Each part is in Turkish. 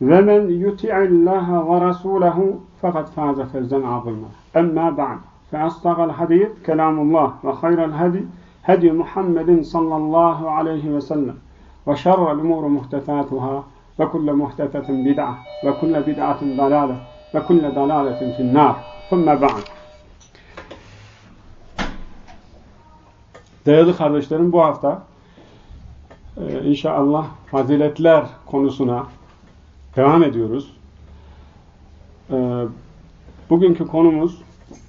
ومن يطع الله ورسوله فقد فاز فوزا عظيما أما بعد فأصدق الحديث كلام الله وخير الهدي هدي محمد صلى الله عليه وسلم وشر الأمور محدثاتها وكل محدثة بدعة وكل بدعة ضلالة وكل ضلالة في النار ثم بعد Değerli kardeşlerim bu hafta e, inşallah faziletler konusuna devam ediyoruz. E, bugünkü konumuz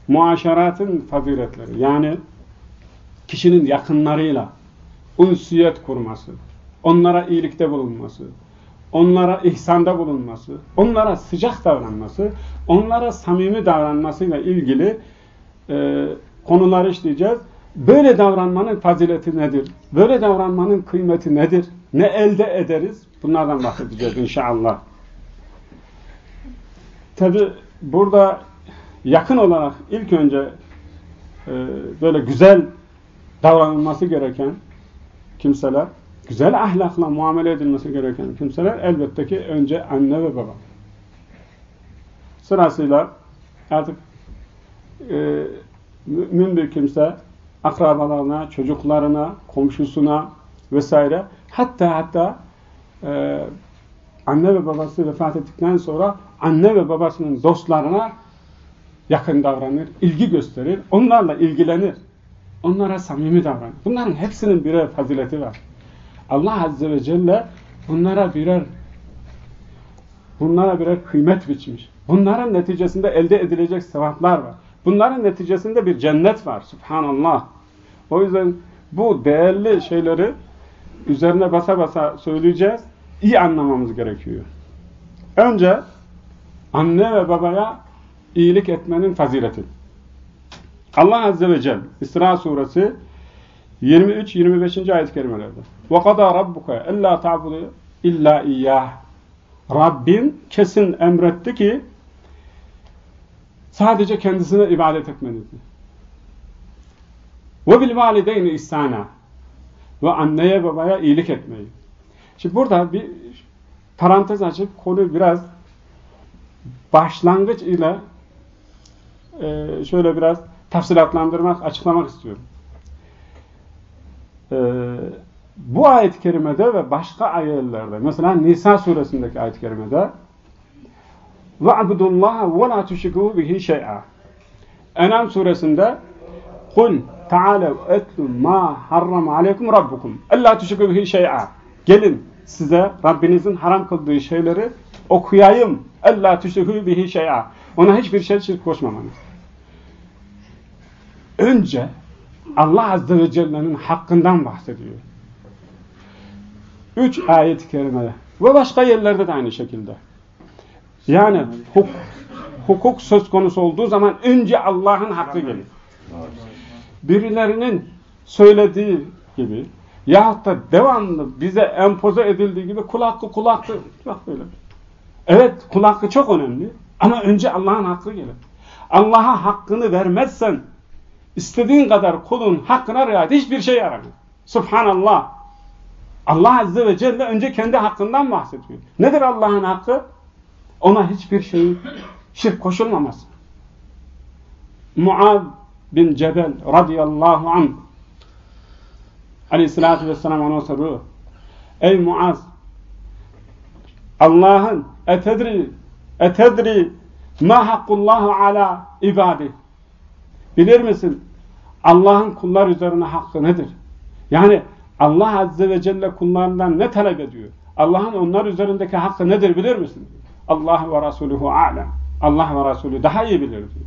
muaşeratın faziletleri. Yani kişinin yakınlarıyla unsiyet kurması, onlara iyilikte bulunması, onlara ihsanda bulunması, onlara sıcak davranması, onlara samimi davranmasıyla ilgili e, konuları işleyeceğiz. Böyle davranmanın fazileti nedir? Böyle davranmanın kıymeti nedir? Ne elde ederiz? Bunlardan bahsedeceğiz inşallah. Tabi burada yakın olarak ilk önce e, böyle güzel davranılması gereken kimseler, güzel ahlakla muamele edilmesi gereken kimseler elbette ki önce anne ve baba. Sırasıyla artık e, mümin bir kimse akrabalarına, çocuklarına, komşusuna vesaire hatta hatta e, anne ve babası vefat ettikten sonra anne ve babasının dostlarına yakın davranır, ilgi gösterir, onlarla ilgilenir. Onlara samimi davranır. Bunların hepsinin birer fazileti var. Allah Azze ve Celle bunlara birer bunlara birer kıymet biçmiş. Bunların neticesinde elde edilecek sevaplar var. Bunların neticesinde bir cennet var. Subhanallah. O yüzden bu değerli şeyleri üzerine basa basa söyleyeceğiz. İyi anlamamız gerekiyor. Önce anne ve babaya iyilik etmenin fazileti. Allah Azze ve Celle İsra suresi 23-25. ayet-i kerimelerde وَقَدَى رَبُّكَ اَلَّا تَعْبُدُ اِلَّا اِيَّهِ Rabbin kesin emretti ki sadece kendisine ibadet etmenizi. وَبِالْوَالِدَيْنِ اِسْتَانَا Ve anneye babaya iyilik etmeyi. Şimdi burada bir parantez açıp konu biraz başlangıç ile e, şöyle biraz tafsilatlandırmak, açıklamak istiyorum. E, bu ayet-i kerimede ve başka ayetlerde, mesela Nisa suresindeki ayet-i kerimede وَعْبُدُ اللّٰهَ وَلَا تُشِكُوا بِهِ شَيْئًا Enam suresinde قُلْ تَعَالَوْ اَتْلُ مَا حَرَّمَ عَلَيْكُمْ رَبُّكُمْ اَلَّا تُشِكُوا بِهِ شَيْئًا Gelin size Rabbinizin haram kıldığı şeyleri okuyayım. Ella tüşrikü bihi şey'a. Ona hiçbir şey şirk koşmamanız. Önce Allah Azze ve Celle'nin hakkından bahsediyor. Üç ayet-i kerimede. Ve başka yerlerde de aynı şekilde. Yani huk, hukuk söz konusu olduğu zaman önce Allah'ın hakkı gelir. Birilerinin söylediği gibi yahut da devamlı bize empoze edildiği gibi kul hakkı kul hakkı, kul. Evet kul hakkı çok önemli ama önce Allah'ın hakkı gelir. Allah'a hakkını vermezsen istediğin kadar kulun hakkına riayet hiçbir şey yaramıyor. Subhanallah. Allah Azze ve Celle önce kendi hakkından bahsediyor. Nedir Allah'ın hakkı? Ona hiçbir şey şirk koşulmaması. Muad bin Cebel radıyallahu anh aleyhissalatü vesselam ona soruyor. Ey Muaz Allah'ın etedri etedri Ma hakkullahu ala ibadi. Bilir misin? Allah'ın kullar üzerine hakkı nedir? Yani Allah Azze ve Celle kullarından ne talep ediyor? Allah'ın onlar üzerindeki hakkı nedir bilir misin? Allah ve Resuluhu alem. Allah ve Resulü daha iyi bilir diyor.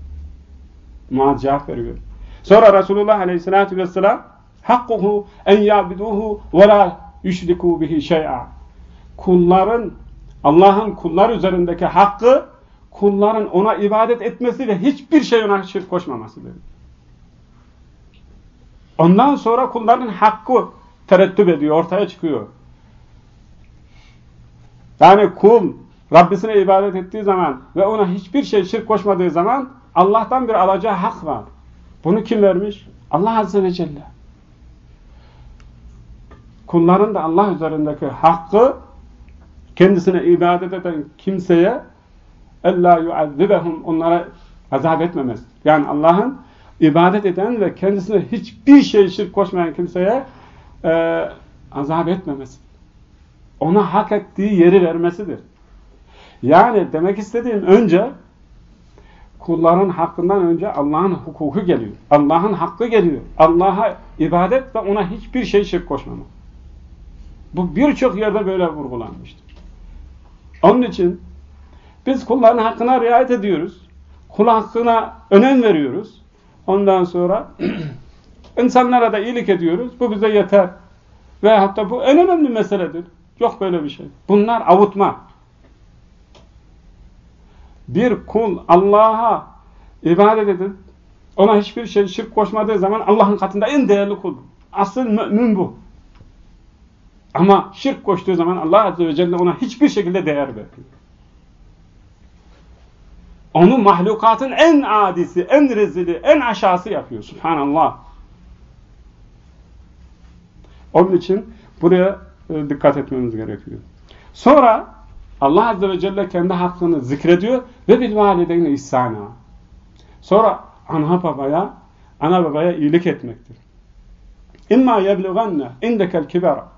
Muaz cevap veriyor. Sonra Resulullah Aleyhisselatü Vesselam hakkuhu en yabiduhu ve la yüşriku bihi şey'a. Kulların Allah'ın kullar üzerindeki hakkı kulların ona ibadet etmesi ve hiçbir şey ona şirk koşmamasıdır. Ondan sonra kulların hakkı terettüp ediyor, ortaya çıkıyor. Yani kul Rabbisine ibadet ettiği zaman ve ona hiçbir şey şirk koşmadığı zaman Allah'tan bir alacağı hak var. Bunu kim vermiş? Allah Azze ve Celle. Kulların da Allah üzerindeki hakkı kendisine ibadet eden kimseye ella yuazzibehum onlara azap etmemez. Yani Allah'ın ibadet eden ve kendisine hiçbir şey şirk koşmayan kimseye e, azap etmemesi. Ona hak ettiği yeri vermesidir. Yani demek istediğim önce kulların hakkından önce Allah'ın hukuku geliyor. Allah'ın hakkı geliyor. Allah'a ibadet ve ona hiçbir şey şirk koşmamak. Bu birçok yerde böyle vurgulanmıştır. Onun için biz kulların hakkına riayet ediyoruz. Kul hakkına önem veriyoruz. Ondan sonra insanlara da iyilik ediyoruz. Bu bize yeter. Ve hatta bu en önemli meseledir. Yok böyle bir şey. Bunlar avutma. Bir kul Allah'a ibadet edip ona hiçbir şey şirk koşmadığı zaman Allah'ın katında en değerli kul. Asıl mümin bu. Ama şirk koştuğu zaman Allah Azze ve Celle ona hiçbir şekilde değer vermiyor. Onu mahlukatın en adisi, en rezili, en aşağısı yapıyor. Subhanallah. Onun için buraya e, dikkat etmemiz gerekiyor. Sonra Allah Azze ve Celle kendi hakkını zikrediyor ve bil valideyne ihsana. Sonra ana babaya, ana babaya iyilik etmektir. İmma yeblugenne indekel kibera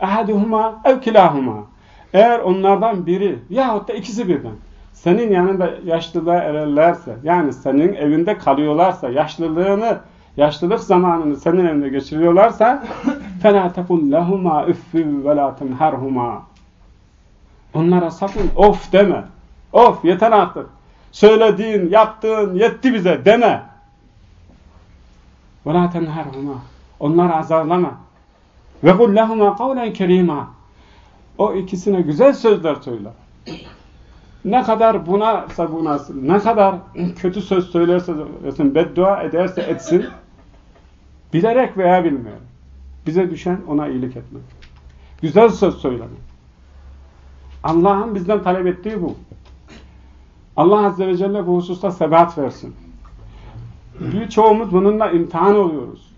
ahaduhuma ev kilahuma. Eğer onlardan biri yahut da ikisi birden senin yanında yaşlılığa ererlerse, yani senin evinde kalıyorlarsa, yaşlılığını, yaşlılık zamanını senin evinde geçiriyorlarsa فَلَا تَقُلْ لَهُمَا اُفِّمْ وَلَا تَنْهَرْهُمَا Onlara sakın of deme. Of yeter artık. Söylediğin, yaptığın yetti bize deme. وَلَا تَنْهَرْهُمَا Onları azarlama. Ve kul lehuma kavlen kerima. O ikisine güzel sözler söyle. Ne kadar buna buna, ne kadar kötü söz söylerse söylesin, beddua ederse etsin, bilerek veya bilmeyerek. Bize düşen ona iyilik etmek. Güzel söz söylemek. Allah'ın bizden talep ettiği bu. Allah Azze ve Celle bu hususta sebat versin. Çoğumuz bununla imtihan oluyoruz.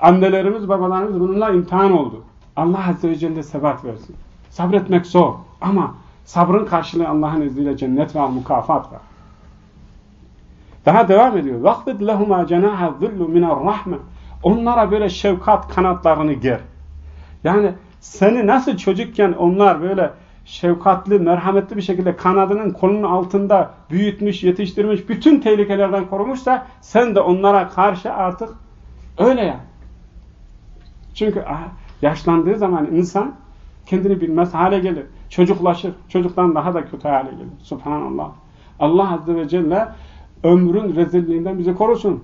Annelerimiz, babalarımız bununla imtihan oldu. Allah Azze ve Celle sebat versin. Sabretmek zor ama Sabrın karşılığı Allah'ın izniyle cennet var, mukafat var. Daha devam ediyor. وَقْفِدْ لَهُمَا جَنَاهَ الظُّلُّ مِنَ الرَّحْمَةِ Onlara böyle şefkat kanatlarını ger. Yani seni nasıl çocukken onlar böyle şefkatli, merhametli bir şekilde kanadının kolunun altında büyütmüş, yetiştirmiş, bütün tehlikelerden korumuşsa sen de onlara karşı artık öyle ya. Çünkü yaşlandığı zaman insan kendini bilmez hale gelir. Çocuklaşır. Çocuktan daha da kötü hale gelir. Subhanallah. Allah Azze ve Celle ömrün rezilliğinden bizi korusun.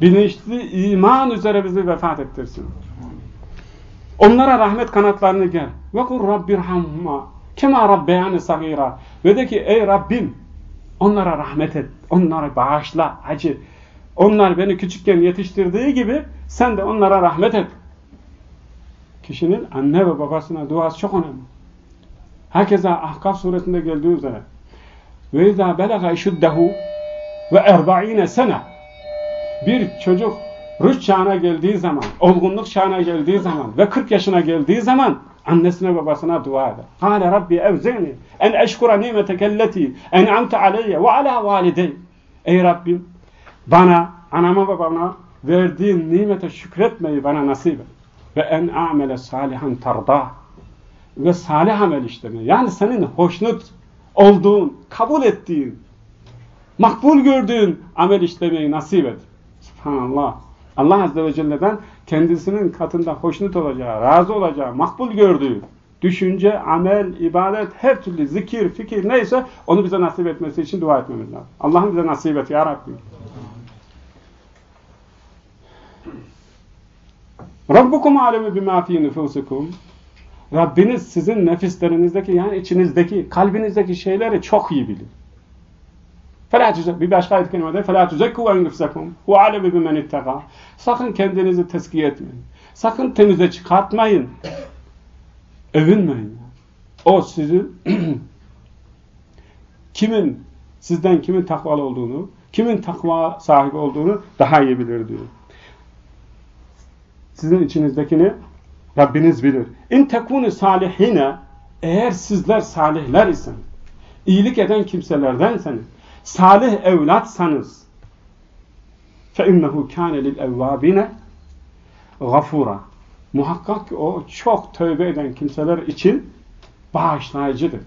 Bilinçli iman üzere bizi vefat ettirsin. Onlara rahmet kanatlarını ger. Ve kur rabbirhamma kema rabbeyani sagira. Ve de ki ey Rabbim onlara rahmet et. Onlara bağışla. Hacı. Onlar beni küçükken yetiştirdiği gibi sen de onlara rahmet et. Kişinin anne ve babasına duası çok önemli. Herkese Ahkaf suresinde geldiği üzere ve izâ belaga işuddehu ve erba'ine sene bir çocuk rüç çağına geldiği zaman, olgunluk çağına geldiği zaman ve 40 yaşına geldiği zaman annesine babasına dua eder. Kâle Rabbi evzini en eşkura nimetekelleti en'amte aleyye ve ala validey. Ey Rabbim bana, anama babama verdiğin nimete şükretmeyi bana nasip et. Ve en amele salihan tarda ve salih amel işlemeyi. Yani senin hoşnut olduğun, kabul ettiğin makbul gördüğün amel işlemeyi nasip et. Subhanallah. Allah Azze ve Celle'den kendisinin katında hoşnut olacağı, razı olacağı, makbul gördüğü düşünce, amel, ibadet, her türlü zikir, fikir neyse onu bize nasip etmesi için dua etmemiz lazım. Allah'ım bize nasip et ya Rabbi. Rabbukum alemi bima fi nüfusukum. Rabbiniz sizin nefislerinizdeki yani içinizdeki, kalbinizdeki şeyleri çok iyi bilir. Fela bir başka ayet kelimede fela tuzekku enfusakum ve alemi bimen ittaka. Sakın kendinizi tezkiye etmeyin. Sakın temize çıkartmayın. Övünmeyin. O sizi kimin sizden kimin takvalı olduğunu, kimin takva sahibi olduğunu daha iyi bilir diyor Sizin içinizdekini Rabbiniz bilir. İn tekunu salihine eğer sizler salihler isen, iyilik eden kimselerdenseniz, salih evlatsanız فَاِنَّهُ كَانَ لِلْاَوَّابِينَ غَفُورًا Muhakkak ki o çok tövbe eden kimseler için bağışlayıcıdır.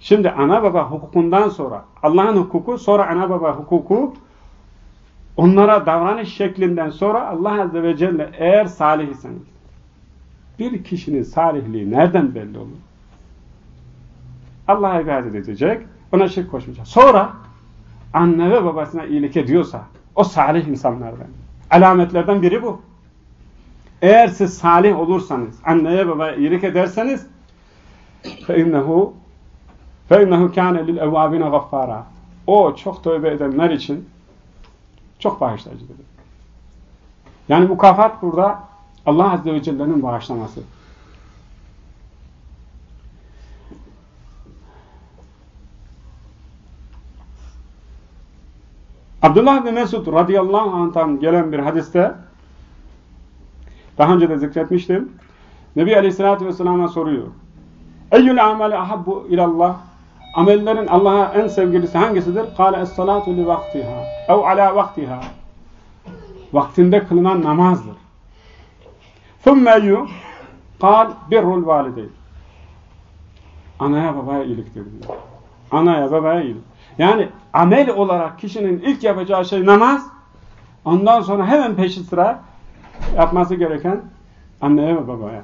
Şimdi ana baba hukukundan sonra Allah'ın hukuku sonra ana baba hukuku onlara davranış şeklinden sonra Allah Azze ve Celle eğer salih iseniz bir kişinin salihliği nereden belli olur? Allah'a ibadet edecek, ona şirk koşmayacak. Sonra anne ve babasına iyilik ediyorsa o salih insanlardan. Alametlerden biri bu. Eğer siz salih olursanız, anneye babaya iyilik ederseniz فَاِنَّهُ فَاِنَّهُ كَانَ لِلْاَوَّابِينَ غَفَّارًا O çok tövbe edenler için çok bağışlayıcıdır. Yani mukafat burada Allah Azze ve Celle'nin bağışlaması. Abdullah bin Mesud radıyallahu anh'tan gelen bir hadiste daha önce de zikretmiştim. Nebi Aleyhisselatü Vesselam'a soruyor. Eyyül ameli ahabbu ilallah Amellerin Allah'a en sevgilisi hangisidir? Kale es-salatu li vaktiha. Ev ala vaktiha. Vaktinde kılınan namazdır. Thumme yu kal birrul valideyn. Anaya babaya iyilik dediler. Anaya babaya iyilik. Yani amel olarak kişinin ilk yapacağı şey namaz. Ondan sonra hemen peşi sıra yapması gereken anneye ve babaya.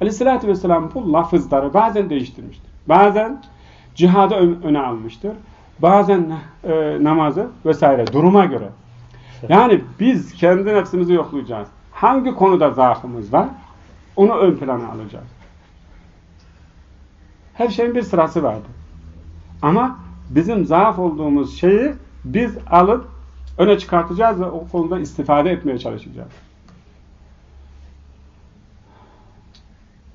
Aleyhissalatü vesselam bu lafızları bazen değiştirmiştir. Bazen cihadı öne almıştır. Bazen e, namazı vesaire duruma göre. Yani biz kendi nefsimizi yoklayacağız. Hangi konuda zaafımız var? Onu ön plana alacağız. Her şeyin bir sırası vardır. Ama bizim zaaf olduğumuz şeyi biz alıp öne çıkartacağız ve o konuda istifade etmeye çalışacağız.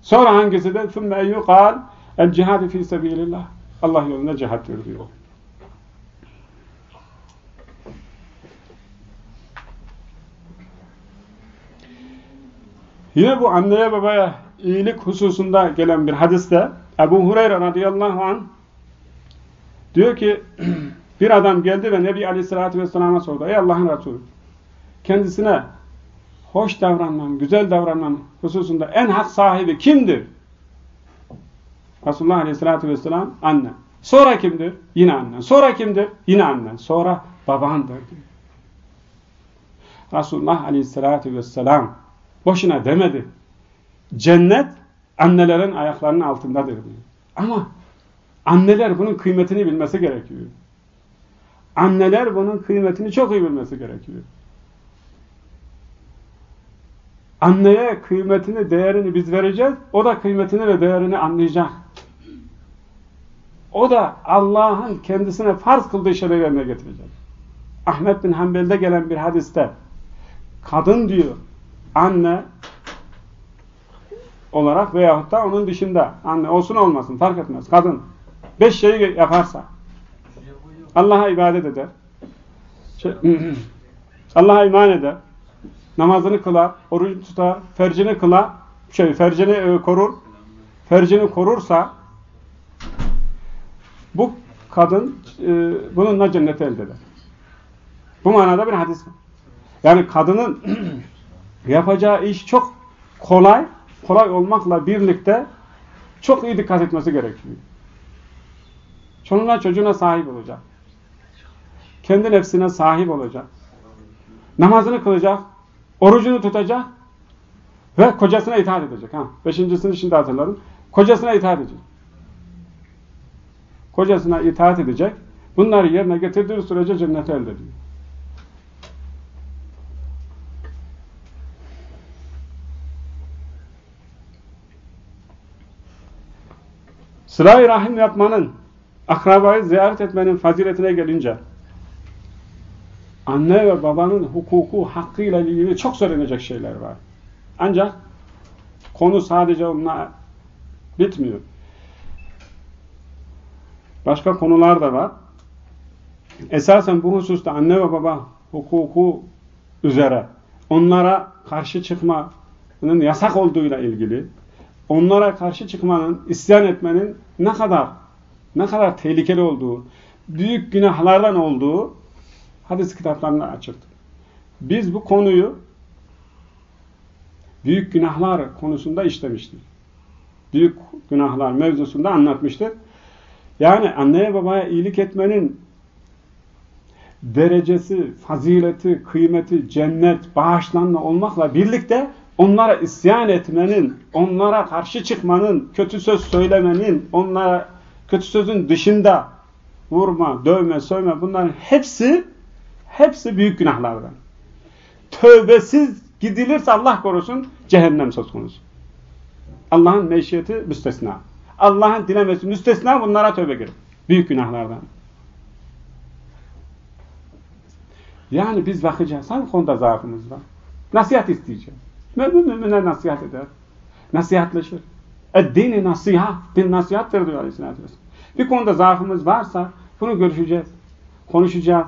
Sonra hangisi de ثُمَّ اَيُّقَالْ el-cihad fi sebilillah Allah yolunda cihattır diyor. Yine bu anneye babaya iyilik hususunda gelen bir hadiste Ebu Hureyre radıyallahu anh diyor ki bir adam geldi ve Nebi aleyhissalatü vesselam'a sordu. Ey Allah'ın Resulü kendisine hoş davranmam, güzel davranmam hususunda en hak sahibi kimdir? Resulullah Aleyhisselatü Vesselam anne. Sonra kimdir? Yine annen. Sonra kimdir? Yine annen. Sonra babandır diyor. Resulullah Aleyhisselatü Vesselam boşuna demedi. Cennet annelerin ayaklarının altındadır diyor. Ama anneler bunun kıymetini bilmesi gerekiyor. Anneler bunun kıymetini çok iyi bilmesi gerekiyor. Anneye kıymetini, değerini biz vereceğiz. O da kıymetini ve değerini anlayacak. O da Allah'ın kendisine farz kıldığı şeyleri yerine getirecek. Ahmet bin Hanbel'de gelen bir hadiste kadın diyor anne olarak veyahut da onun dışında anne olsun olmasın fark etmez. Kadın beş şeyi yaparsa Allah'a ibadet eder. Şey, Allah'a iman eder namazını kılar, oruç tutar, fercini kılar, şey, fercini e, korur, fercini korursa bu kadın e, bununla cennete elde eder. Bu manada bir hadis. Yani kadının yapacağı iş çok kolay, kolay olmakla birlikte çok iyi dikkat etmesi gerekiyor. Çoluğuna çocuğuna sahip olacak. Kendi nefsine sahip olacak. Namazını kılacak. Orucunu tutacak. Ve kocasına itaat edecek. Ha, beşincisini şimdi hatırladım. Kocasına itaat edecek. Kocasına itaat edecek. Bunları yerine getirdiği sürece cenneti elde ediyor. Sıla-i Rahim yapmanın, akrabayı ziyaret etmenin faziletine gelince anne ve babanın hukuku, hakkıyla ilgili çok söylenecek şeyler var. Ancak konu sadece onunla bitmiyor. Başka konular da var. Esasen bu hususta anne ve baba hukuku üzere onlara karşı çıkmanın yasak olduğuyla ilgili onlara karşı çıkmanın, isyan etmenin ne kadar ne kadar tehlikeli olduğu, büyük günahlardan olduğu hadis kitaplarında açıktır. Biz bu konuyu büyük günahlar konusunda işlemiştik. Büyük günahlar mevzusunda anlatmıştık. Yani anneye babaya iyilik etmenin derecesi, fazileti, kıymeti, cennet, bağışlanma olmakla birlikte onlara isyan etmenin, onlara karşı çıkmanın, kötü söz söylemenin, onlara kötü sözün dışında vurma, dövme, sövme bunların hepsi hepsi büyük günahlardan. Tövbesiz gidilirse Allah korusun cehennem söz konusu. Allah'ın meşiyeti müstesna. Allah'ın dilemesi müstesna bunlara tövbe girer. Büyük günahlardan. Yani biz bakacağız. Hangi konuda zaafımız var? Nasihat isteyeceğiz. Mümin mümine nasihat eder. Nasihatleşir. Eddini nasihat. Din nasihattır diyor Aleyhisselatü Vesselam. Bir konuda zaafımız varsa bunu görüşeceğiz. Konuşacağız.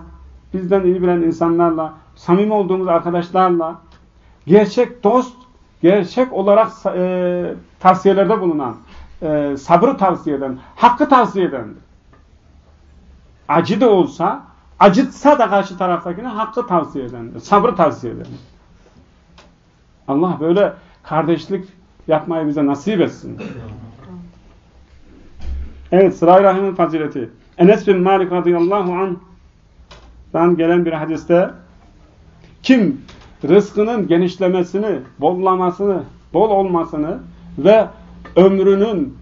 Bizden iyi bilen insanlarla, samimi olduğumuz arkadaşlarla, gerçek dost, gerçek olarak e, tavsiyelerde bulunan, e, sabrı tavsiye eden, hakkı tavsiye edendir. Acı da olsa, acıtsa da karşı taraftakine hakkı tavsiye edendir. Sabrı tavsiye edendir. Allah böyle kardeşlik yapmayı bize nasip etsin. Evet, sıra rahimin fazileti. Enes bin Malik radıyallahu anh'dan gelen bir hadiste kim rızkının genişlemesini, bollamasını, bol olmasını ve ömrünün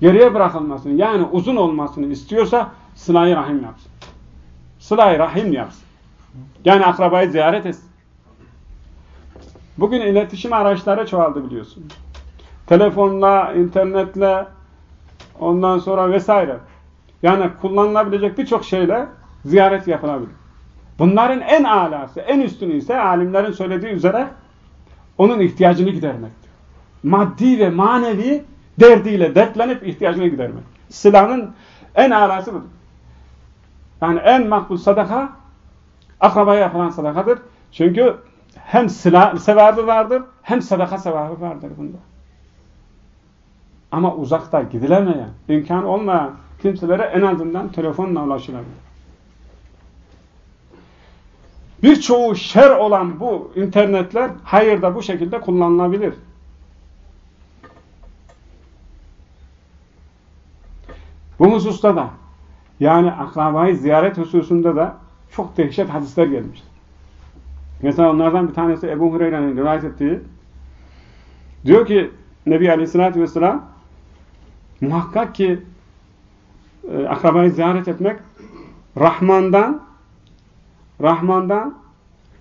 geriye bırakılmasını yani uzun olmasını istiyorsa sıla rahim yapsın. sıla rahim yapsın. Yani akrabayı ziyaret etsin. Bugün iletişim araçları çoğaldı biliyorsun. Telefonla, internetle, ondan sonra vesaire. Yani kullanılabilecek birçok şeyle ziyaret yapılabilir. Bunların en alası, en üstünü ise alimlerin söylediği üzere onun ihtiyacını gidermektir. Maddi ve manevi derdiyle dertlenip ihtiyacını gidermek. Silahın en alası budur. Yani en makbul sadaka akrabaya yapılan sadakadır. Çünkü hem silah sevabı vardır hem sadaka sevabı vardır bunda. Ama uzakta gidilemeyen, imkan olmayan kimselere en azından telefonla ulaşılabilir. Birçoğu şer olan bu internetler hayırda bu şekilde kullanılabilir. Bu hususta da yani akrabayı ziyaret hususunda da çok dehşet hadisler gelmiştir. Mesela onlardan bir tanesi Ebu Hureyre'nin rivayet ettiği diyor ki Nebi Aleyhisselatü Vesselam muhakkak ki e, akrabayı ziyaret etmek Rahman'dan Rahman'dan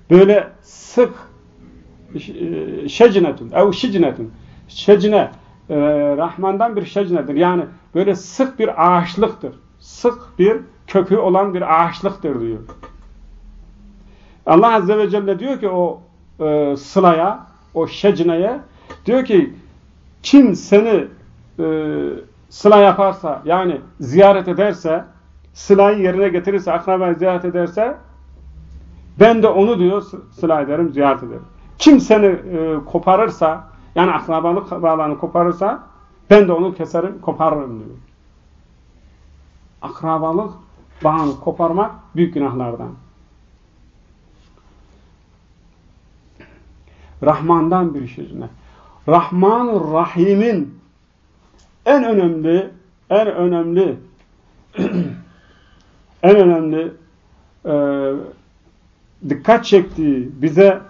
böyle sık e, şecinetun ev şicnetun şecine e, Rahman'dan bir şecnedir. Yani böyle sık bir ağaçlıktır. Sık bir kökü olan bir ağaçlıktır diyor. Allah Azze ve Celle diyor ki o e, sılaya, o şecneye diyor ki kim seni e, sıla yaparsa yani ziyaret ederse sılayı yerine getirirse, akrabayı ziyaret ederse ben de onu diyor sıla ederim, ziyaret ederim. Kim seni e, koparırsa yani akrabalık bağlarını koparırsa ben de onu keserim, koparırım diyor. Akrabalık bağını koparmak büyük günahlardan. Rahman'dan bir sözüne. Rahman Rahim'in en önemli en önemli en önemli e, dikkat çektiği, bize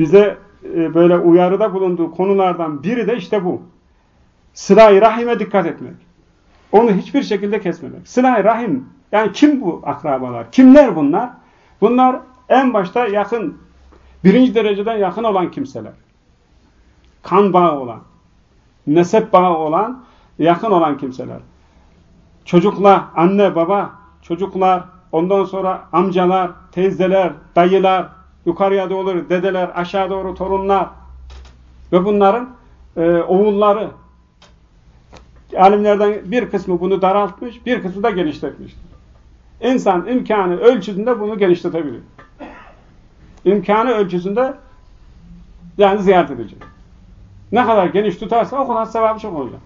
bize e, böyle uyarıda bulunduğu konulardan biri de işte bu. Sıla-i Rahim'e dikkat etmek. Onu hiçbir şekilde kesmemek. Sıla-i Rahim, yani kim bu akrabalar? Kimler bunlar? Bunlar en başta yakın, birinci dereceden yakın olan kimseler. Kan bağı olan, nesep bağı olan, yakın olan kimseler. Çocuklar, anne, baba, çocuklar, ondan sonra amcalar, teyzeler, dayılar, yukarıya doğru dedeler, aşağı doğru torunlar ve bunların e, oğulları. Alimlerden bir kısmı bunu daraltmış, bir kısmı da genişletmiştir. İnsan imkanı ölçüsünde bunu genişletebilir. İmkanı ölçüsünde yani ziyaret edecek. Ne kadar geniş tutarsa o kadar sevabı çok olacak.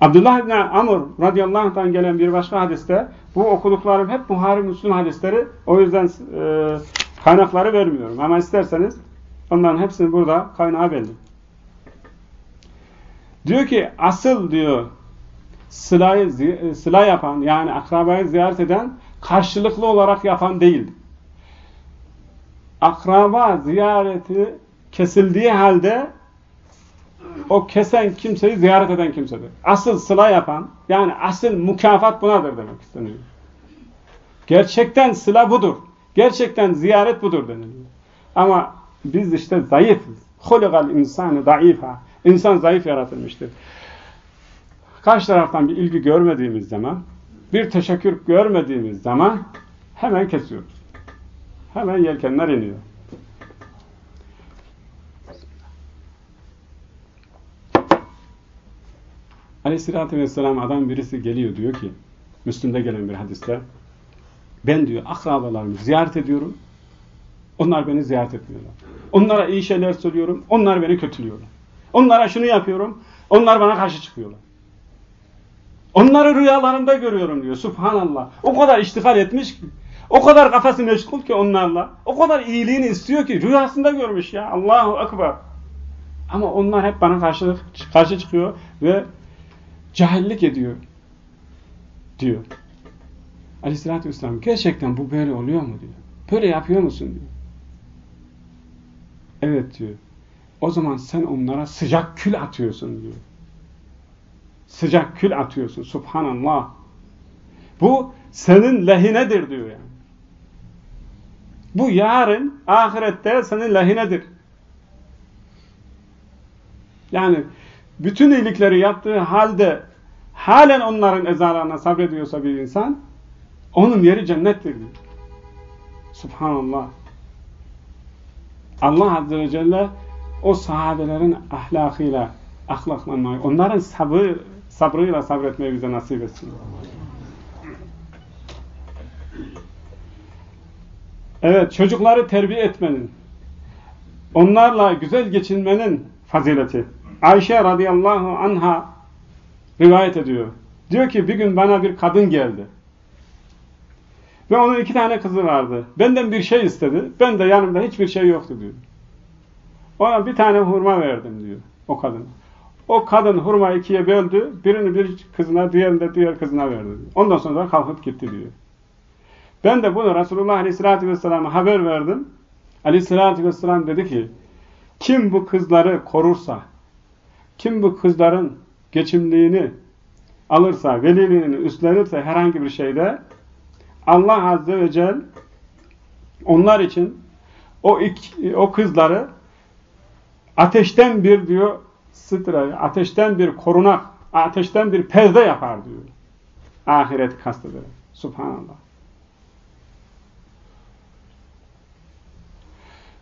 Abdullah İbni Amr radıyallahu anh'tan gelen bir başka hadiste bu okuduklarım hep Buhari Müslüm hadisleri o yüzden e, kaynakları vermiyorum. Ama isterseniz onların hepsini burada kaynağı belli. Diyor ki asıl diyor sılayı, sıla yapan yani akrabayı ziyaret eden karşılıklı olarak yapan değil. Akraba ziyareti kesildiği halde o kesen kimseyi ziyaret eden kimsedir. Asıl sıla yapan, yani asıl mükafat bunadır demek isteniyor. Gerçekten sıla budur. Gerçekten ziyaret budur deniliyor. Ama biz işte zayıfız. Huligal insanı zayıfa. İnsan zayıf yaratılmıştır. Karşı taraftan bir ilgi görmediğimiz zaman, bir teşekkür görmediğimiz zaman hemen kesiyoruz. Hemen yelkenler iniyor. Aleyhisselatü Vesselam adam birisi geliyor diyor ki Müslüm'de gelen bir hadiste ben diyor akrabalarımı ziyaret ediyorum onlar beni ziyaret etmiyorlar. Onlara iyi şeyler söylüyorum onlar beni kötülüyorlar. Onlara şunu yapıyorum onlar bana karşı çıkıyorlar. Onları rüyalarımda görüyorum diyor. Subhanallah. O kadar iştigal etmiş ki. O kadar kafası meşgul ki onlarla. O kadar iyiliğini istiyor ki rüyasında görmüş ya. Allahu Ekber. Ama onlar hep bana karşı, karşı çıkıyor ve cahillik ediyor diyor. Aleyhissalatü vesselam gerçekten bu böyle oluyor mu diyor. Böyle yapıyor musun diyor. Evet diyor. O zaman sen onlara sıcak kül atıyorsun diyor. Sıcak kül atıyorsun. Subhanallah. Bu senin lehinedir diyor yani. Bu yarın ahirette senin lehinedir. Yani bütün iyilikleri yaptığı halde halen onların ezalarına sabrediyorsa bir insan onun yeri cennettir. Subhanallah. Allah Azze ve Celle o sahabelerin ahlakıyla ahlaklanmayı, onların sabır, sabrıyla sabretmeyi bize nasip etsin. Evet, çocukları terbiye etmenin, onlarla güzel geçinmenin fazileti. Ayşe radıyallahu anha rivayet ediyor. Diyor ki bir gün bana bir kadın geldi. Ve onun iki tane kızı vardı. Benden bir şey istedi. Ben de yanımda hiçbir şey yoktu diyor. Ona bir tane hurma verdim diyor o kadın. O kadın hurmayı ikiye böldü. Birini bir kızına, diğerini de diğer kızına verdi. Ondan sonra kalkıp gitti diyor. Ben de bunu Resulullah Aleyhisselatü Vesselam'a haber verdim. Aleyhisselatü Vesselam dedi ki, kim bu kızları korursa, kim bu kızların geçimliğini alırsa, veliliğini üstlenirse herhangi bir şeyde Allah Azze ve Celle onlar için o, iki, o kızları ateşten bir diyor sıtra, ateşten bir korunak, ateşten bir perde yapar diyor. Ahiret kasteder. Subhanallah.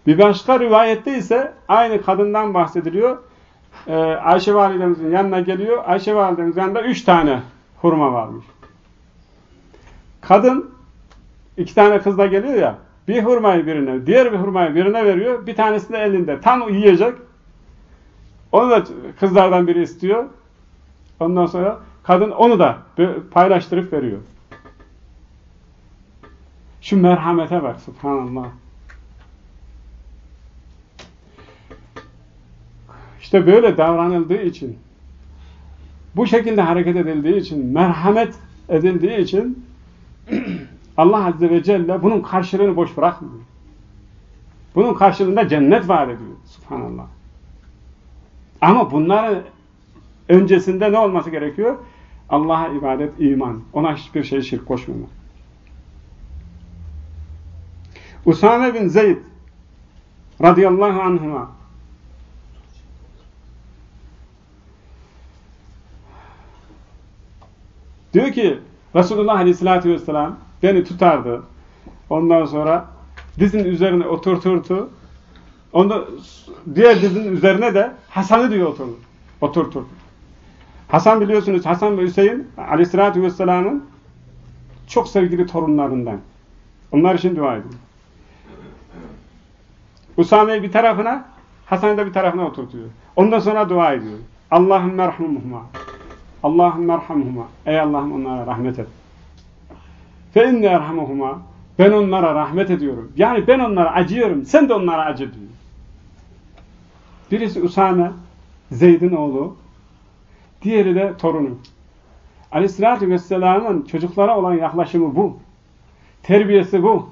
Bir başka rivayette ise aynı kadından bahsediliyor e, Ayşe validemizin yanına geliyor. Ayşe validemizin yanında üç tane hurma varmış. Kadın iki tane kız da geliyor ya bir hurmayı birine, diğer bir hurmayı birine veriyor. Bir tanesi de elinde. Tam yiyecek. Onu da kızlardan biri istiyor. Ondan sonra kadın onu da paylaştırıp veriyor. Şu merhamete bak subhanallah. İşte böyle davranıldığı için bu şekilde hareket edildiği için, merhamet edildiği için Allah Azze ve Celle bunun karşılığını boş bırakmıyor. Bunun karşılığında cennet vaat ediyor. Subhanallah. Ama bunların öncesinde ne olması gerekiyor? Allah'a ibadet, iman. Ona hiçbir şey şirk koşmamak. Usame bin Zeyd radıyallahu anhuma diyor ki Resulullah aleyhissalatü vesselam beni tutardı. Ondan sonra dizin üzerine oturturdu. Onda diğer dizin üzerine de Hasan'ı diyor oturur. Oturtur. Hasan biliyorsunuz Hasan ve Hüseyin aleyhissalatü vesselamın çok sevgili torunlarından. Onlar için dua edin. Usame'yi bir tarafına, Hasan'ı da bir tarafına oturtuyor. Ondan sonra dua ediyor. Allahümme merhamuhuma. Allahümme merhamuhuma. Ey Allah'ım onlara rahmet et. Fe inne erhamuhuma. Ben onlara rahmet ediyorum. Yani ben onlara acıyorum. Sen de onlara acı diyor. Birisi Usame, Zeyd'in oğlu. Diğeri de torunu. Aleyhissalatü Vesselam'ın çocuklara olan yaklaşımı bu. Terbiyesi bu.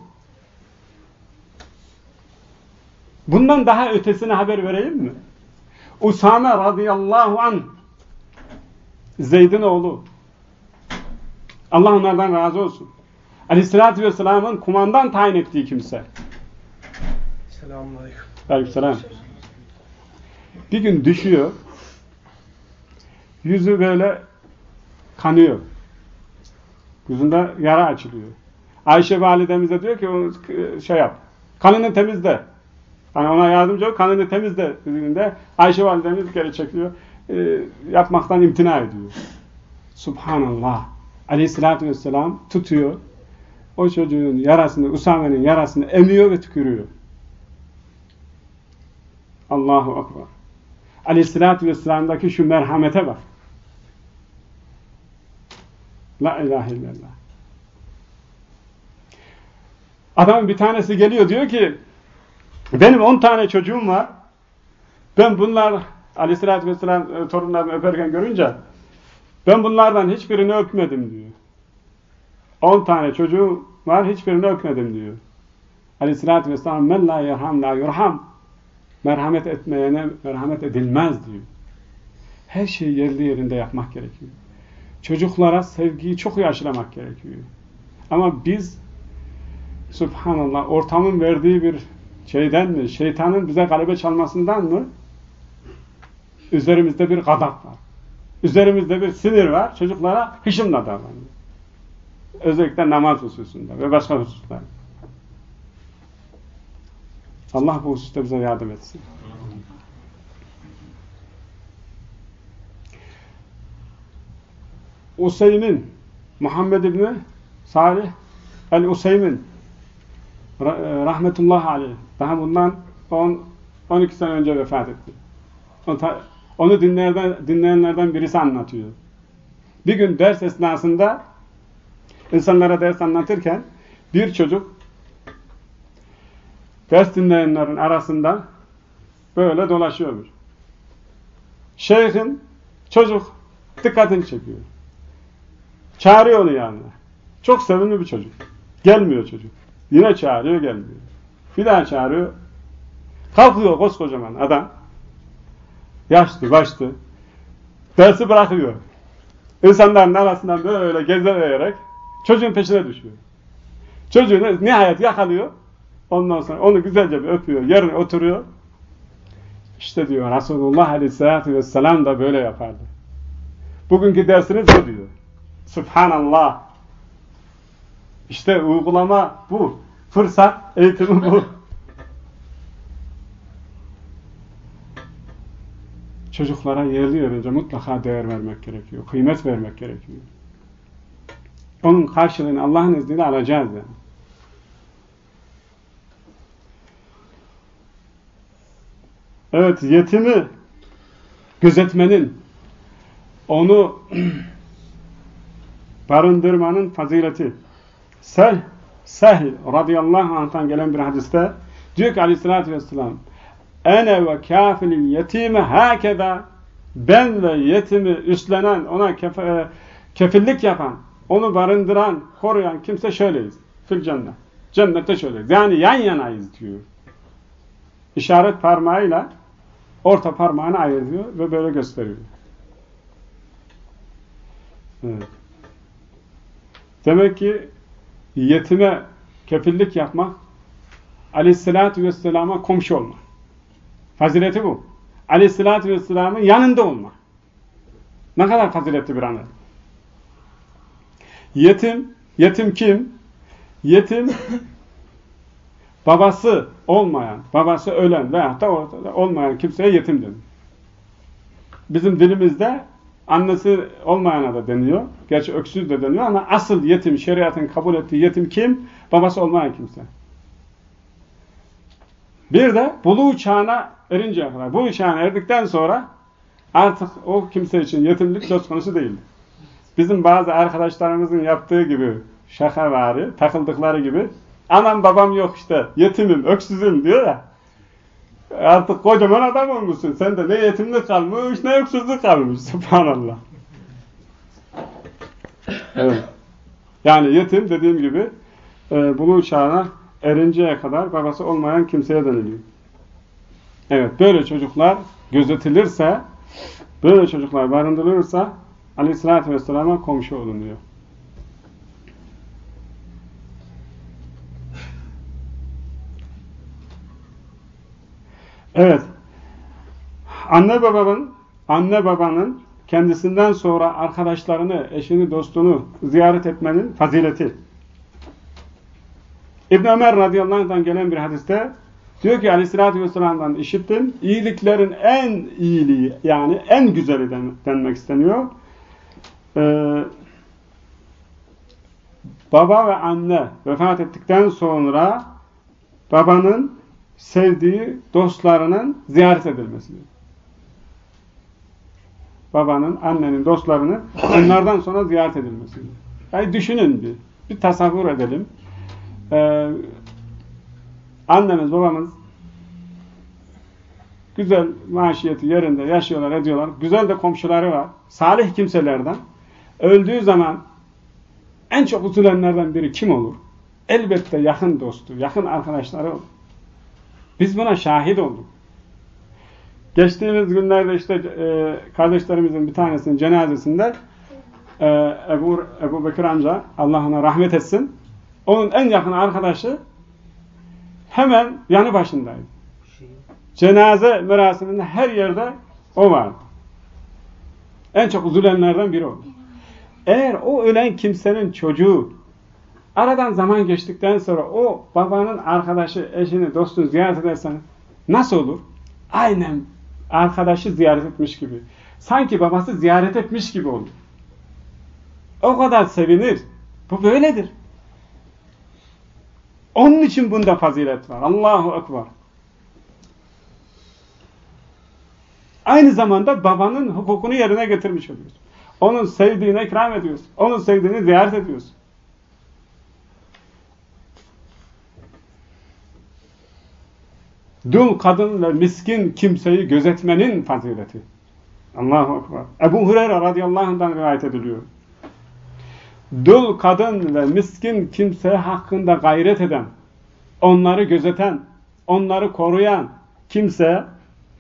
Bundan daha ötesine haber vereyim mi? Usame radıyallahu an Zeyd'in oğlu. Allah onlardan razı olsun. Aleyhissalatü vesselamın kumandan tayin ettiği kimse. Selamun aleyküm. Aleykümselam. Bir gün düşüyor. Yüzü böyle kanıyor. Yüzünde yara açılıyor. Ayşe validemize diyor ki şey yap. Kanını temizle. Hani ona yardımcı ol, kanını temizle dediğinde Ayşe validemiz geri çekiyor. E, yapmaktan imtina ediyor. Subhanallah. Aleyhissalatü vesselam tutuyor. O çocuğun yarasını, Usame'nin yarasını emiyor ve tükürüyor. Allahu Akbar. Aleyhissalatü vesselam'daki şu merhamete bak. La ilahe illallah. Adamın bir tanesi geliyor diyor ki benim on tane çocuğum var. Ben bunlar aleyhissalatü vesselam torunlarını öperken görünce ben bunlardan hiçbirini öpmedim diyor. On tane çocuğum var hiçbirini öpmedim diyor. Aleyhissalatü vesselam men la yerham la yurham merhamet etmeyene merhamet edilmez diyor. Her şeyi yerli yerinde yapmak gerekiyor. Çocuklara sevgiyi çok iyi aşılamak gerekiyor. Ama biz subhanallah ortamın verdiği bir şeyden mi, şeytanın bize galebe çalmasından mı üzerimizde bir gadap var. Üzerimizde bir sinir var. Çocuklara hışımla davranıyor. Özellikle namaz hususunda ve başka hususlar. Allah bu hususta bize yardım etsin. Useymin Muhammed İbni Salih El-Useymin rahmetullah aleyh daha bundan 10 12 sene önce vefat etti. Dinleyenlerden, dinleyenlerden birisi anlatıyor. Bir gün ders esnasında insanlara ders anlatırken bir çocuk ders dinleyenlerin arasında böyle dolaşıyormuş. Şeyhin çocuk dikkatini çekiyor. Çağırıyor onu yani. Çok sevimli bir çocuk. Gelmiyor çocuk. Yine çağırıyor gelmiyor. Bir daha çağırıyor. Kalkıyor koskocaman adam. Yaşlı başlı. Dersi bırakıyor. İnsanların arasından böyle gezeleyerek çocuğun peşine düşüyor. Çocuğu nihayet yakalıyor. Ondan sonra onu güzelce bir öpüyor. Yerine oturuyor. İşte diyor Resulullah Aleyhisselatü Vesselam da böyle yapardı. Bugünkü dersiniz bu diyor. Subhanallah. İşte uygulama bu. Fırsat eğitimi bu. Çocuklara yerli yerince mutlaka değer vermek gerekiyor. Kıymet vermek gerekiyor. Onun karşılığını Allah'ın izniyle alacağız yani. Evet, yetimi gözetmenin, onu barındırmanın fazileti. Sel, Sehl radıyallahu anh'tan gelen bir hadiste diyor ki aleyhissalatü vesselam ene ve kafilil yetime hakeza ben ve yetimi üstlenen, ona kef e, kefillik yapan, onu barındıran, koruyan kimse şöyleyiz. Fil cennet. Cennette şöyleyiz. Yani yan yanayız diyor. İşaret parmağıyla orta parmağını ayırıyor ve böyle gösteriyor. Evet. Demek ki yetime kefillik yapmak aleyhissalatü vesselama komşu olmak. Fazileti bu. Aleyhissalatü vesselamın yanında olmak. Ne kadar faziletli bir amel. Yetim, yetim kim? Yetim babası olmayan, babası ölen veya da ortada olmayan kimseye yetim denir. Bizim dilimizde annesi olmayana da deniyor. Gerçi öksüz de deniyor ama asıl yetim, şeriatın kabul ettiği yetim kim? Babası olmayan kimse. Bir de buluğ çağına erinceye kadar. Buluğ çağına erdikten sonra artık o kimse için yetimlik söz konusu değildi. Bizim bazı arkadaşlarımızın yaptığı gibi şaka vari, takıldıkları gibi anam babam yok işte, yetimim, öksüzüm diyor ya. Artık kocaman adam olmuşsun. Sen de ne yetimlik kalmış, ne öksüzlük kalmış. Subhanallah. Evet. Yani yetim dediğim gibi e, buluğ çağına erinceye kadar babası olmayan kimseye deniliyor. Evet, böyle çocuklar gözetilirse, böyle çocuklar barındırılırsa Aleyhisselatü Vesselam'a komşu olunuyor. Evet. Anne babanın anne babanın kendisinden sonra arkadaşlarını, eşini, dostunu ziyaret etmenin fazileti. İbn Ömer radıyallahu anh'dan gelen bir hadiste diyor ki aleyhissalatü vesselam'dan işittim. İyiliklerin en iyiliği yani en güzeli den denmek isteniyor. Ee, baba ve anne vefat ettikten sonra babanın sevdiği dostlarının ziyaret edilmesidir. Babanın, annenin dostlarını onlardan sonra ziyaret edilmesidir. Yani düşünün bir, bir tasavvur edelim. Ee, annemiz, babamız güzel maaşiyeti yerinde yaşıyorlar, ediyorlar. Güzel de komşuları var. Salih kimselerden. Öldüğü zaman en çok üzülenlerden biri kim olur? Elbette yakın dostu, yakın arkadaşları olur. Biz buna şahit olduk. Geçtiğimiz günlerde işte e, kardeşlerimizin bir tanesinin cenazesinde e, Ebu, Ebu Bekir amca, Allah ona rahmet etsin, onun en yakın arkadaşı hemen yanı başındaydı. Cenaze merasiminde her yerde o vardı. En çok üzülenlerden biri oldu. Eğer o ölen kimsenin çocuğu aradan zaman geçtikten sonra o babanın arkadaşı, eşini, dostunu ziyaret edersen nasıl olur? Aynen arkadaşı ziyaret etmiş gibi. Sanki babası ziyaret etmiş gibi olur. O kadar sevinir. Bu böyledir. Onun için bunda fazilet var. Allahu Ekber. Aynı zamanda babanın hukukunu yerine getirmiş oluyorsun. Onun sevdiğine ikram ediyorsun. Onun sevdiğini ziyaret ediyorsun. Dul kadın ve miskin kimseyi gözetmenin fazileti. Allahu Ekber. Ebu Hureyre radıyallahu anh'dan rivayet ediliyor. Dul kadın ve miskin kimse hakkında gayret eden, onları gözeten, onları koruyan kimse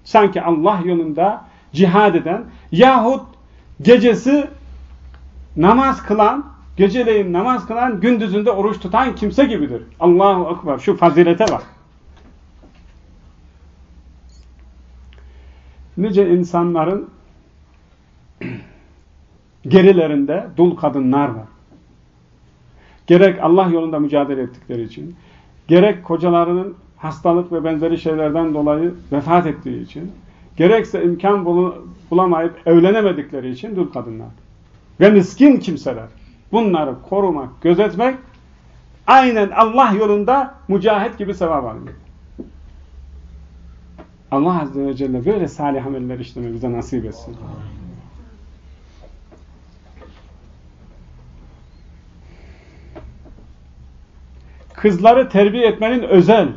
sanki Allah yolunda cihad eden yahut gecesi namaz kılan, geceleyin namaz kılan, gündüzünde oruç tutan kimse gibidir. Allahu Ekber. Şu fazilete bak. Nice insanların gerilerinde dul kadınlar var. Gerek Allah yolunda mücadele ettikleri için, gerek kocalarının hastalık ve benzeri şeylerden dolayı vefat ettiği için, gerekse imkan bulamayıp evlenemedikleri için dul kadınlar. Ve miskin kimseler. Bunları korumak, gözetmek aynen Allah yolunda mücahit gibi sevap alıyor. Allah Azze ve Celle böyle salih ameller işlemeyi bize nasip etsin. Kızları terbiye etmenin özel,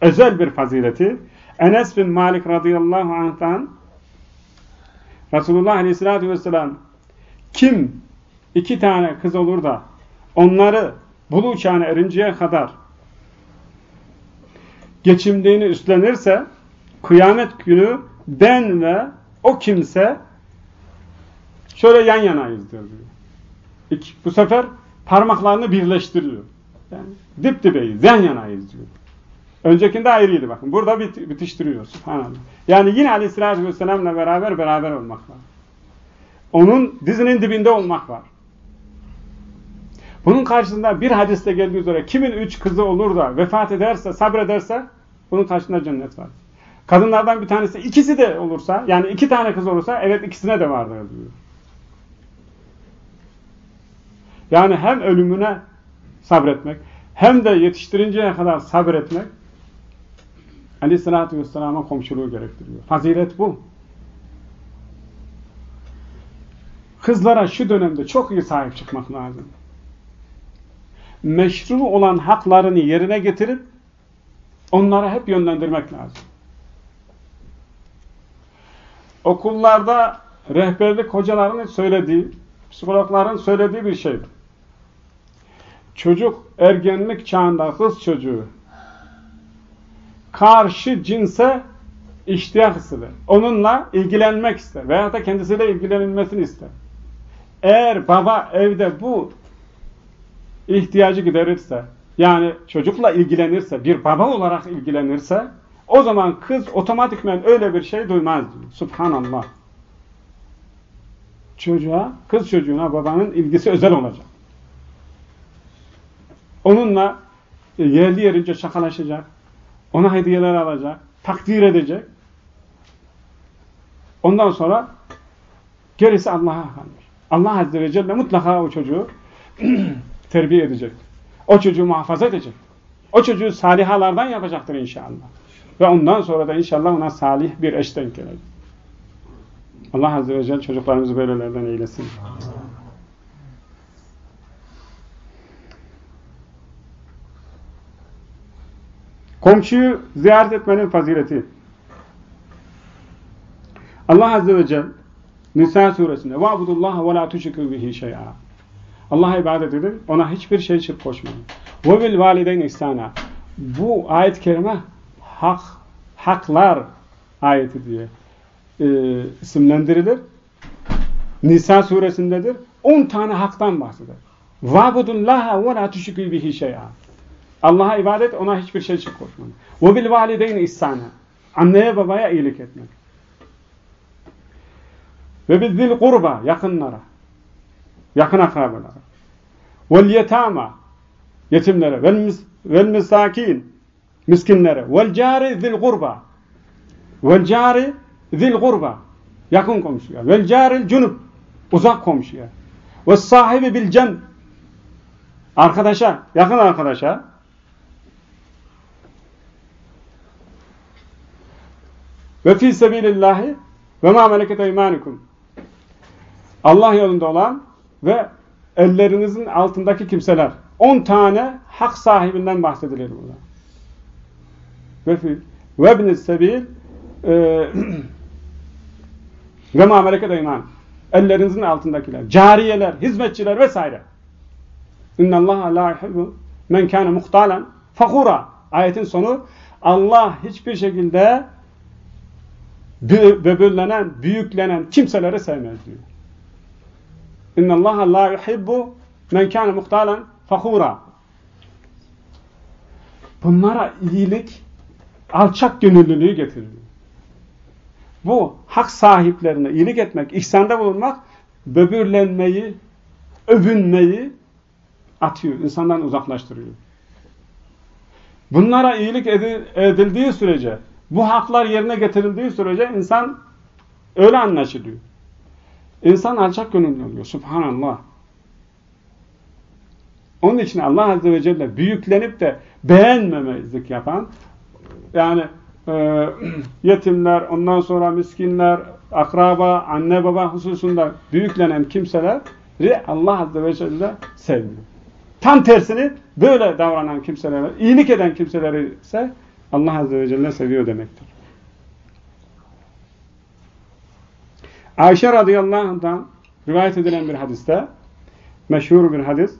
özel bir fazileti. Enes bin Malik radıyallahu anh'tan Resulullah Aleyhisselatü Vesselam kim iki tane kız olur da onları bulu çağına erinceye kadar geçimdiğini üstlenirse kıyamet günü ben ve o kimse şöyle yan yanayız diyor. Bu sefer parmaklarını birleştiriyor. Yani dip dibeyiz, yan yanayız diyor. Öncekinde ayrıydı bakın. Burada bit bitiştiriyor. Yani yine aleyhissalatü vesselamla beraber beraber olmak var. Onun dizinin dibinde olmak var. Bunun karşısında bir hadiste geldiği üzere kimin üç kızı olur da vefat ederse, sabrederse bunun karşısında cennet var. Kadınlardan bir tanesi ikisi de olursa, yani iki tane kız olursa evet ikisine de vardır diyor. Yani hem ölümüne sabretmek, hem de yetiştirinceye kadar sabretmek Aleyhisselatü Vesselam'a komşuluğu gerektiriyor. Fazilet bu. Kızlara şu dönemde çok iyi sahip çıkmak lazım. Meşru olan haklarını yerine getirip onlara hep yönlendirmek lazım. Okullarda rehberlik hocalarının söylediği, psikologların söylediği bir şeydir. Çocuk ergenlik çağında kız çocuğu karşı cinse iştiyak hisseder. Onunla ilgilenmek ister. Veya da kendisiyle ilgilenilmesini ister. Eğer baba evde bu ihtiyacı giderirse, yani çocukla ilgilenirse, bir baba olarak ilgilenirse, o zaman kız otomatikmen öyle bir şey duymaz. Subhanallah. Çocuğa, kız çocuğuna babanın ilgisi özel olacak. Onunla yerli yerince şakalaşacak. Ona hediyeler alacak. Takdir edecek. Ondan sonra gerisi Allah'a kalmış. Allah Azze ve Celle mutlaka o çocuğu terbiye edecek. O çocuğu muhafaza edecek. O çocuğu salihalardan yapacaktır inşallah. Ve ondan sonra da inşallah ona salih bir eş gelecek. Allah Azze ve Celle çocuklarımızı böylelerden eylesin. Komşuyu ziyaret etmenin fazileti. Allah Azze ve Celle Nisa suresinde وَعْبُدُ اللّٰهَ وَلَا تُشِكُوا بِهِ شَيْئًا Allah'a ibadet edin, ona hiçbir şey şirk koşmayın. وَبِالْ وَالِدَيْنِ اِحْسَانًا Bu ayet-i kerime hak, haklar ayeti diye e, isimlendirilir. Nisa suresindedir. 10 tane haktan bahseder. وَعْبُدُ اللّٰهَ وَلَا تُشِكُوا بِهِ شَيْئًا Allah'a ibadet, ona hiçbir şey şirk koşmayın. وَبِالْ وَالِدَيْنِ اِحْسَانًا Anneye babaya iyilik etmek. Ve bizzil kurba yakınlara. Yakın akrabalara. Vel yetama yetimlere. Vel, mis, vel misakin miskinlere. Vel cari zil kurba. Vel cari zil kurba. Yakın komşuya. Vel caril cunub. Uzak komşuya. Ve sahibi bil cem. Arkadaşa. Yakın arkadaşa. Ve fi sebilillahi ve ma meleket eymanukum. Allah yolunda olan ve ellerinizin altındaki kimseler. 10 tane hak sahibinden bahsedilir burada. Ve fi ve ibn sebil ve ma meleket. Ellerinizin altındakiler, cariyeler, hizmetçiler vesaire. İnna Allah la yuhibbu men kana muhtalan fakura. Ayetin sonu Allah hiçbir şekilde böbürlenen, büyüklenen kimseleri sevmez diyor. İnna Allah la yuhibbu men kana muhtalan fakura. Bunlara iyilik alçak gönüllülüğü getiriyor. Bu hak sahiplerine iyilik etmek, ihsanda bulunmak, böbürlenmeyi, övünmeyi atıyor, insandan uzaklaştırıyor. Bunlara iyilik edildiği sürece, bu haklar yerine getirildiği sürece insan öyle anlaşılıyor. İnsan alçak gönüllü oluyor. Subhanallah. Onun için Allah Azze ve Celle büyüklenip de beğenmemezlik yapan yani e, yetimler, ondan sonra miskinler, akraba, anne baba hususunda büyüklenen kimseleri Allah Azze ve Celle sevmiyor. Tam tersini böyle davranan kimseler, iyilik eden kimseleri ise Allah Azze ve Celle seviyor demektir. Ayşe radıyallahu anh'dan rivayet edilen bir hadiste, meşhur bir hadis,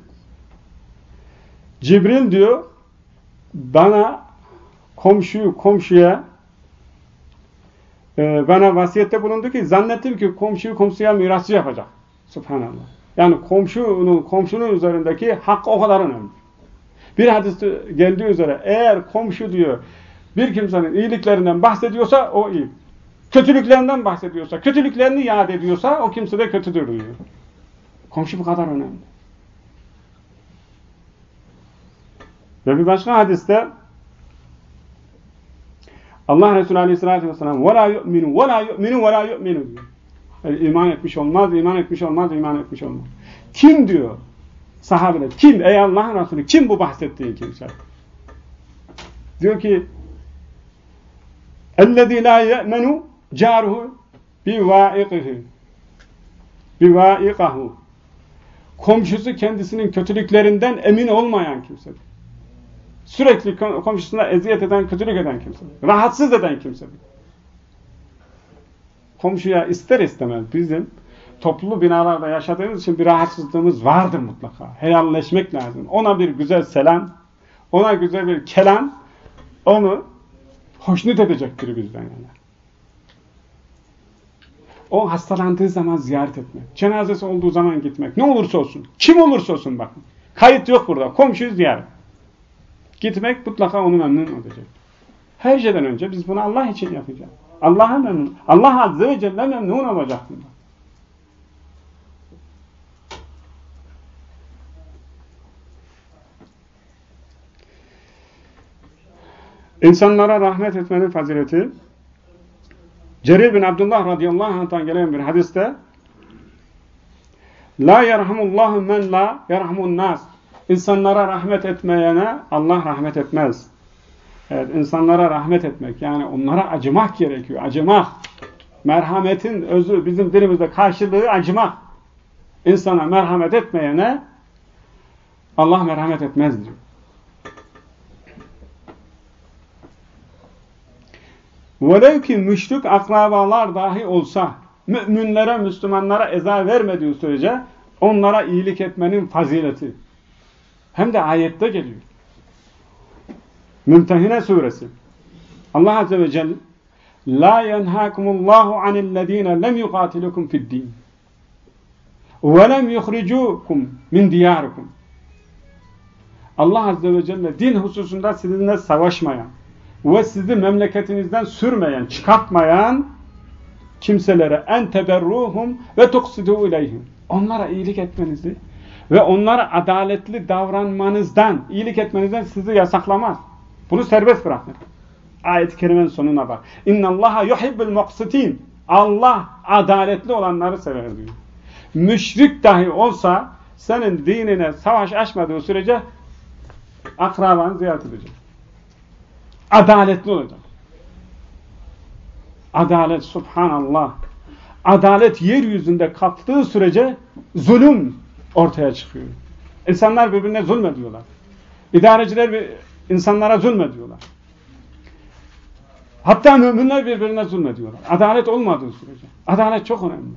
Cibril diyor, bana komşuyu komşuya e, bana vasiyette bulundu ki zannettim ki komşuyu komşuya mirasçı yapacak. Subhanallah. Yani komşunun komşunun üzerindeki hak o kadar önemli. Bir hadiste geldiği üzere eğer komşu diyor bir kimsenin iyiliklerinden bahsediyorsa o iyi. Kötülüklerinden bahsediyorsa, kötülüklerini yad ediyorsa o kimse de kötüdür diyor. Komşu bu kadar önemli. Ve bir başka hadiste Allah Resulü Aleyhisselatü Vesselam وَلَا يُؤْمِنُ وَلَا يُؤْمِنُ وَلَا يُؤْمِنُ diyor. Yani iman etmiş olmaz, iman etmiş olmaz, iman etmiş olmaz. Kim diyor? Sahabeler. Kim? Ey Allah'ın Resulü. Kim bu bahsettiğin kimse? Diyor ki اَلَّذ۪ي لَا يَأْمَنُ جَارُهُ بِوَائِقِهِ بِوَائِقَهُ Komşusu kendisinin kötülüklerinden emin olmayan kimsedir. Sürekli komşusuna eziyet eden, kötülük eden kimsedir. Rahatsız eden kimsedir. Komşuya ister istemez bizim toplu binalarda yaşadığımız için bir rahatsızlığımız vardır mutlaka. Helalleşmek lazım. Ona bir güzel selam, ona güzel bir kelam, onu hoşnut edecektir bizden yani. O hastalandığı zaman ziyaret etmek, cenazesi olduğu zaman gitmek, ne olursa olsun, kim olursa olsun bakın. Kayıt yok burada, komşuyu ziyaret. Gitmek mutlaka onu memnun edecek. Her şeyden önce biz bunu Allah için yapacağız. Allah'a memnun, Allah Azze ve Celle memnun olacak bundan. İnsanlara rahmet etmenin fazileti Cerir bin Abdullah radıyallahu anh'tan gelen bir hadiste La yerhamullahu men la yerhamun nas İnsanlara rahmet etmeyene Allah rahmet etmez. Evet, insanlara rahmet etmek yani onlara acımak gerekiyor. Acımak. Merhametin özü bizim dilimizde karşılığı acımak. İnsana merhamet etmeyene Allah merhamet etmez diyor. Velev ki müşrik akrabalar dahi olsa, müminlere, Müslümanlara eza vermediği sürece onlara iyilik etmenin fazileti. Hem de ayette geliyor. Mümtehine suresi. Allah Azze ve Celle La yenhakumullahu anillezine lem yukatilukum fid din ve lem yukhricukum min diyarikum Allah Azze ve Celle din hususunda sizinle savaşmayan ve sizi memleketinizden sürmeyen, çıkartmayan kimselere en teberruhum ve tuksidu ileyhim. Onlara iyilik etmenizi ve onlara adaletli davranmanızdan, iyilik etmenizden sizi yasaklamaz. Bunu serbest bırakın. Ayet-i kerimenin sonuna bak. İnna Allaha yuhibbul muqsitin. Allah adaletli olanları sever diyor. Müşrik dahi olsa senin dinine savaş açmadığı sürece akrabanı ziyaret edecek. Adaletli olacak. Adalet subhanallah. Adalet yeryüzünde kalktığı sürece zulüm ortaya çıkıyor. İnsanlar birbirine zulmediyorlar. İdareciler insanlara zulmediyorlar. Hatta müminler birbirine zulmediyorlar. Adalet olmadığı sürece. Adalet çok önemli.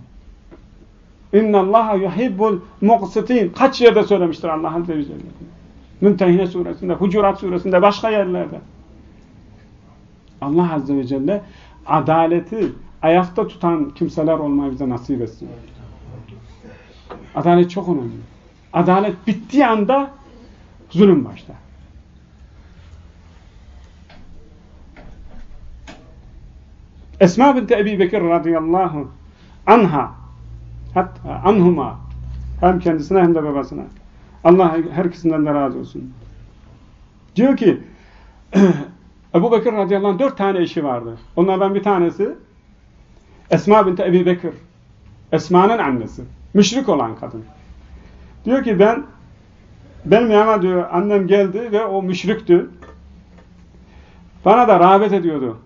İnna Allaha yuhibbul muqsitin. Kaç yerde söylemiştir Allah Azze ve Celle. Mümtehine suresinde, Hucurat suresinde, başka yerlerde. Allah Azze ve Celle adaleti ayakta tutan kimseler olmayı bize nasip etsin. Adalet çok önemli. Adalet bittiği anda zulüm başlar. Esma binti Ebi Bekir radıyallahu anha hatta anhuma hem kendisine hem de babasına Allah herkesinden de razı olsun. Diyor ki Ebu Bekir radıyallahu anh dört tane eşi vardı. Onlardan bir tanesi Esma binti Ebi Bekir. Esma'nın annesi. Müşrik olan kadın. Diyor ki ben benim yanıma diyor annem geldi ve o müşriktü. Bana da rağbet ediyordu.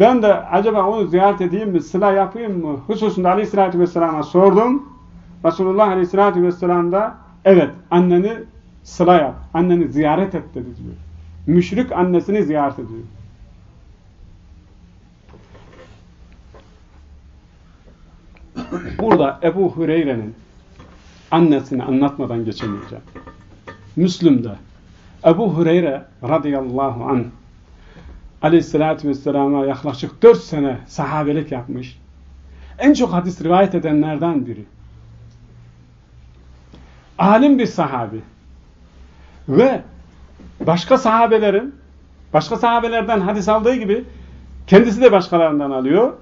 Ben de acaba onu ziyaret edeyim mi, sıla yapayım mı? Hususunda aleyhissalatü vesselama sordum. Resulullah aleyhissalatü vesselam da evet anneni sıla yap, anneni ziyaret et dedi diyor. Müşrik annesini ziyaret ediyor. Burada Ebu Hureyre'nin annesini anlatmadan geçemeyeceğim. Müslüm'de Ebu Hureyre radıyallahu anh aleyhissalatü vesselama yaklaşık dört sene sahabelik yapmış. En çok hadis rivayet edenlerden biri. Alim bir sahabi. Ve başka sahabelerin başka sahabelerden hadis aldığı gibi kendisi de başkalarından alıyor.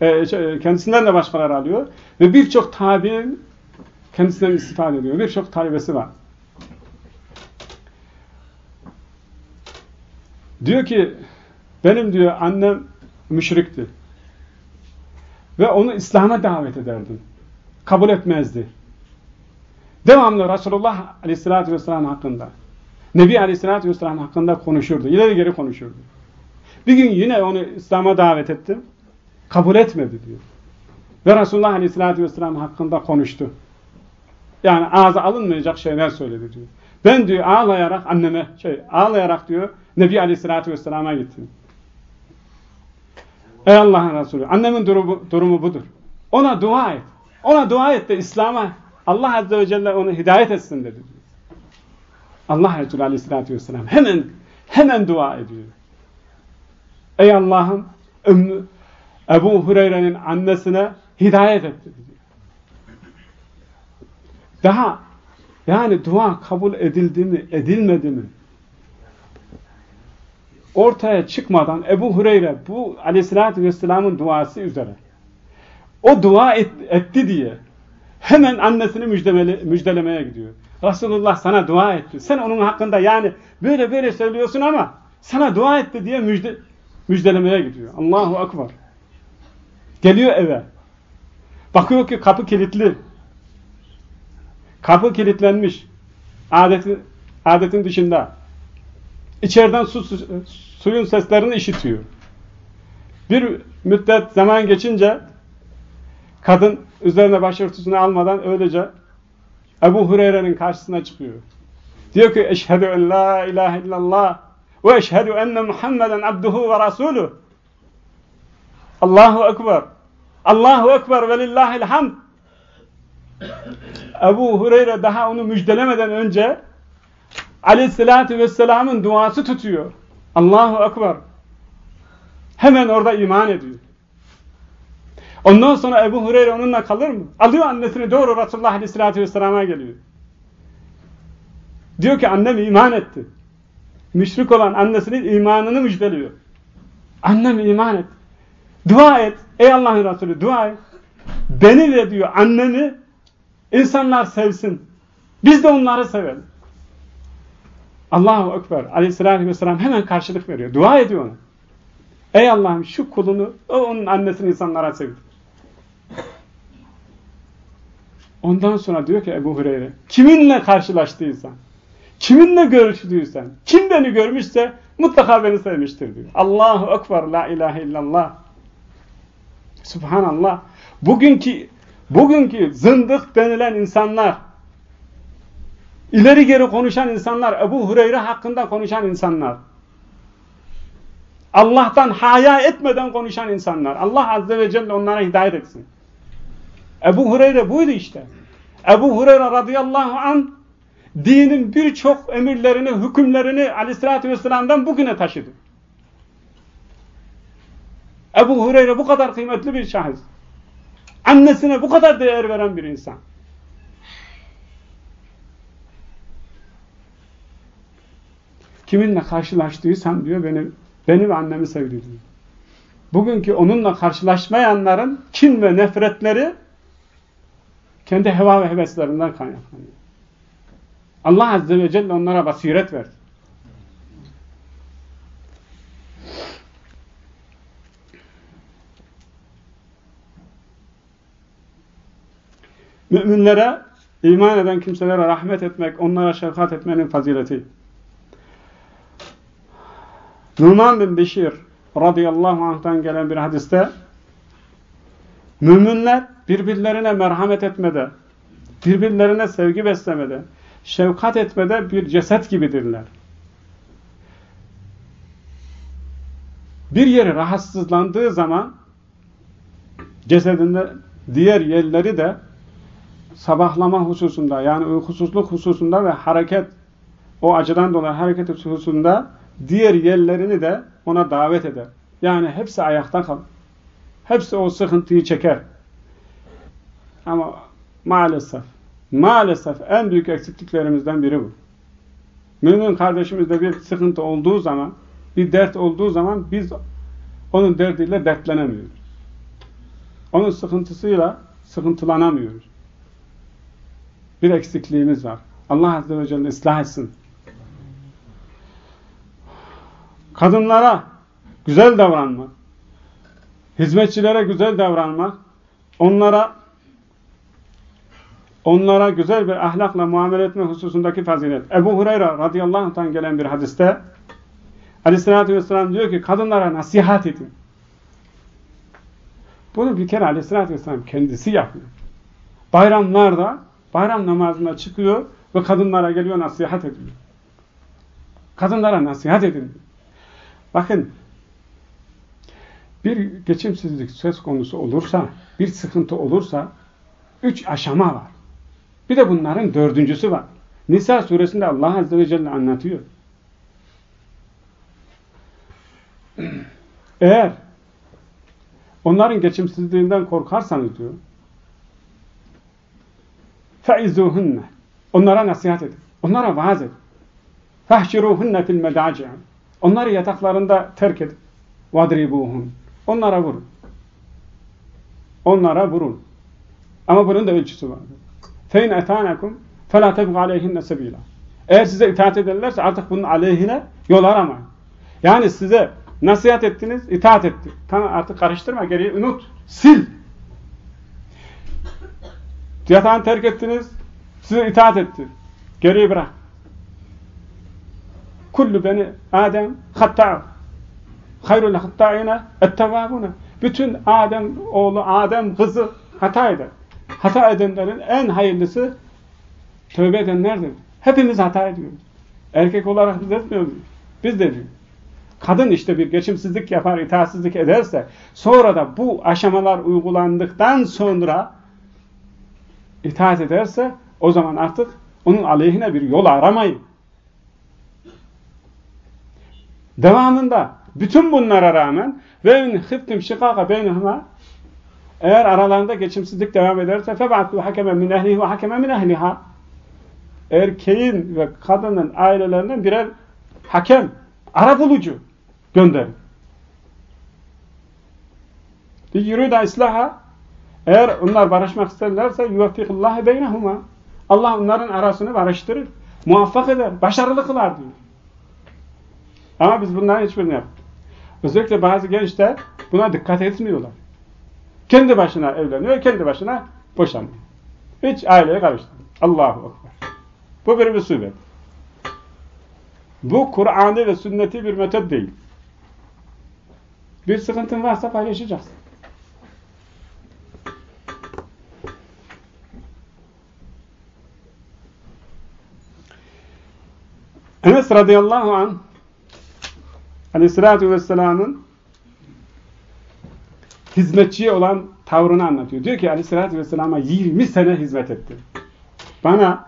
E, kendisinden de başkaları alıyor. Ve birçok tabi'in kendisinden istifade ediyor. Birçok talebesi var. Diyor ki benim diyor annem müşrikti. Ve onu İslam'a davet ederdim. Kabul etmezdi. Devamlı Resulullah Aleyhisselatü Vesselam hakkında, Nebi Aleyhisselatü Vesselam hakkında konuşurdu. İleri geri konuşurdu. Bir gün yine onu İslam'a davet ettim. Kabul etmedi diyor. Ve Resulullah Aleyhisselatü Vesselam hakkında konuştu. Yani ağza alınmayacak şeyler söyledi diyor. Ben diyor ağlayarak anneme, şey ağlayarak diyor Nebi Aleyhisselatü Vesselam'a gittim. Ey Allah'ın Resulü, annemin durumu, durumu budur. Ona dua et. Ona dua et de İslam'a Allah Azze ve Celle onu hidayet etsin dedi. Allah Resulü Aleyhisselatü Vesselam hemen hemen dua ediyor. Ey Allah'ım Ebu Hureyre'nin annesine hidayet etti diyor. Daha yani dua kabul edildi mi, edilmedi mi? Ortaya çıkmadan Ebu Hureyre bu aleyhissalatü vesselamın duası üzere o dua et, etti diye hemen annesini müjdelemeye gidiyor. Resulullah sana dua etti. Sen onun hakkında yani böyle böyle söylüyorsun ama sana dua etti diye müjde, müjdelemeye gidiyor. Allahu Akbar. Geliyor eve. Bakıyor ki kapı kilitli. Kapı kilitlenmiş. Adetin, adetin dışında. İçeriden su, su, suyun seslerini işitiyor. Bir müddet zaman geçince kadın üzerine başörtüsünü almadan öylece Ebu Hureyre'nin karşısına çıkıyor. Diyor ki eşhedü en la ilahe illallah ve eşhedü enne Muhammeden abduhu ve rasuluh. Allahu Ekber. Allahu Ekber ve lillahil hamd. Ebu Hureyre daha onu müjdelemeden önce Aleyhisselatü Vesselam'ın duası tutuyor. Allahu Ekber. Hemen orada iman ediyor. Ondan sonra Ebu Hureyre onunla kalır mı? Alıyor annesini doğru Resulullah Aleyhisselatü Vesselam'a geliyor. Diyor ki annem iman etti. Müşrik olan annesinin imanını müjdeliyor. Annem iman et. Dua et. Ey Allah'ın Resulü dua et. Beni ve diyor annemi insanlar sevsin. Biz de onları sevelim. Allahu Ekber aleyhissalatü vesselam hemen karşılık veriyor. Dua ediyor ona. Ey Allah'ım şu kulunu, o onun annesini insanlara sevdir. Ondan sonra diyor ki Ebu Hureyre, kiminle karşılaştıysan, kiminle görüştüysen, kim beni görmüşse mutlaka beni sevmiştir diyor. Allahu Ekber, la ilahe illallah. Subhanallah. Bugünkü, bugünkü zındık denilen insanlar, ileri geri konuşan insanlar, Ebu Hureyre hakkında konuşan insanlar, Allah'tan haya etmeden konuşan insanlar, Allah Azze ve Celle onlara hidayet etsin. Ebu Hureyre buydu işte. Ebu Hureyre radıyallahu an dinin birçok emirlerini, hükümlerini aleyhissalatü vesselam'dan bugüne taşıdı. Ebu Hureyre bu kadar kıymetli bir şahıs. Annesine bu kadar değer veren bir insan. Kiminle karşılaştıysam diyor beni, beni ve annemi sevdi diyor. Bugünkü onunla karşılaşmayanların kin ve nefretleri kendi heva ve heveslerinden kaynaklanıyor. Allah Azze ve Celle onlara basiret verdi. Müminlere, iman eden kimselere rahmet etmek, onlara şefkat etmenin fazileti. Numan bin Beşir radıyallahu anh'tan gelen bir hadiste müminler birbirlerine merhamet etmede, birbirlerine sevgi beslemede, şefkat etmede bir ceset gibidirler. Bir yeri rahatsızlandığı zaman cesedinde diğer yerleri de sabahlama hususunda yani uykusuzluk hususunda ve hareket o acıdan dolayı hareket hususunda diğer yerlerini de ona davet eder. Yani hepsi ayakta kalır. Hepsi o sıkıntıyı çeker. Ama maalesef, maalesef en büyük eksikliklerimizden biri bu. Mümin kardeşimizde bir sıkıntı olduğu zaman, bir dert olduğu zaman biz onun derdiyle dertlenemiyoruz. Onun sıkıntısıyla sıkıntılanamıyoruz. Bir eksikliğimiz var. Allah Azze ve Celle ıslah etsin. Kadınlara güzel davranmak, hizmetçilere güzel davranmak, onlara onlara güzel bir ahlakla muamele etme hususundaki fazilet. Ebu Hureyre radıyallahu anh'tan gelen bir hadiste aleyhissalatü vesselam diyor ki kadınlara nasihat edin. Bunu bir kere aleyhissalatü vesselam kendisi yapıyor. Bayramlarda, bayram namazına çıkıyor ve kadınlara geliyor nasihat ediyor. Kadınlara nasihat edin. Bakın bir geçimsizlik söz konusu olursa, bir sıkıntı olursa üç aşama var. Bir de bunların dördüncüsü var. Nisa suresinde Allah Azze ve Celle anlatıyor. Eğer onların geçimsizliğinden korkarsanız diyor فَاِذُوهُنَّ Onlara nasihat edin. Onlara vaaz edin. فَحْشِرُوهُنَّ فِي الْمَدَاجِعِ Onları yataklarında terk edin. وَادْرِبُوهُنْ Onlara vurun. Onlara vurun. Ama bunun da ölçüsü var. فَاِنْ اَتَانَكُمْ فَلَا تَبْغَ عَلَيْهِنَّ سَب۪يلًا Eğer size itaat ederlerse artık bunun aleyhine yol aramayın. Yani size nasihat ettiniz, itaat etti. Tamam artık karıştırma, geriye unut. Sil. Yatağını terk ettiniz, size itaat etti. Geriye bırak. Kullu beni Adem hatta hayrul hatta'ine ettevabune. Bütün Adem oğlu Adem kızı hata eder. Hata edenlerin en hayırlısı tövbe edenlerdir. Hepimiz hata ediyoruz. Erkek olarak biz etmiyor muyuz? Biz de diyoruz. Kadın işte bir geçimsizlik yapar, itaatsizlik ederse sonra da bu aşamalar uygulandıktan sonra itaat ederse o zaman artık onun aleyhine bir yol aramayın. Devamında bütün bunlara rağmen ve in khiftum şikaka beynehuma eğer aralarında geçimsizlik devam ederse feb'atu hakeme min ehlihi ve hakeme min ehliha erkeğin ve kadının ailelerinden birer hakem, ara bulucu gönderin. Yürüda islaha eğer onlar barışmak isterlerse yuvaffikullahu beynehuma Allah onların arasını barıştırır, muvaffak eder, başarılı kılar diyor. Ama biz bunların hiçbirini yaptık. Özellikle bazı gençler buna dikkat etmiyorlar. Kendi başına evleniyor, kendi başına boşanıyor. Hiç aileye karıştırmıyor. Allahu Ekber. Bu bir musibet. Bu Kur'an'ı ve sünneti bir metot değil. Bir sıkıntın varsa paylaşacaksın. Enes radıyallahu anh Aleyhisselatü Vesselam'ın hizmetçiye olan tavrını anlatıyor. Diyor ki Aleyhisselatü Vesselam'a 20 sene hizmet etti. Bana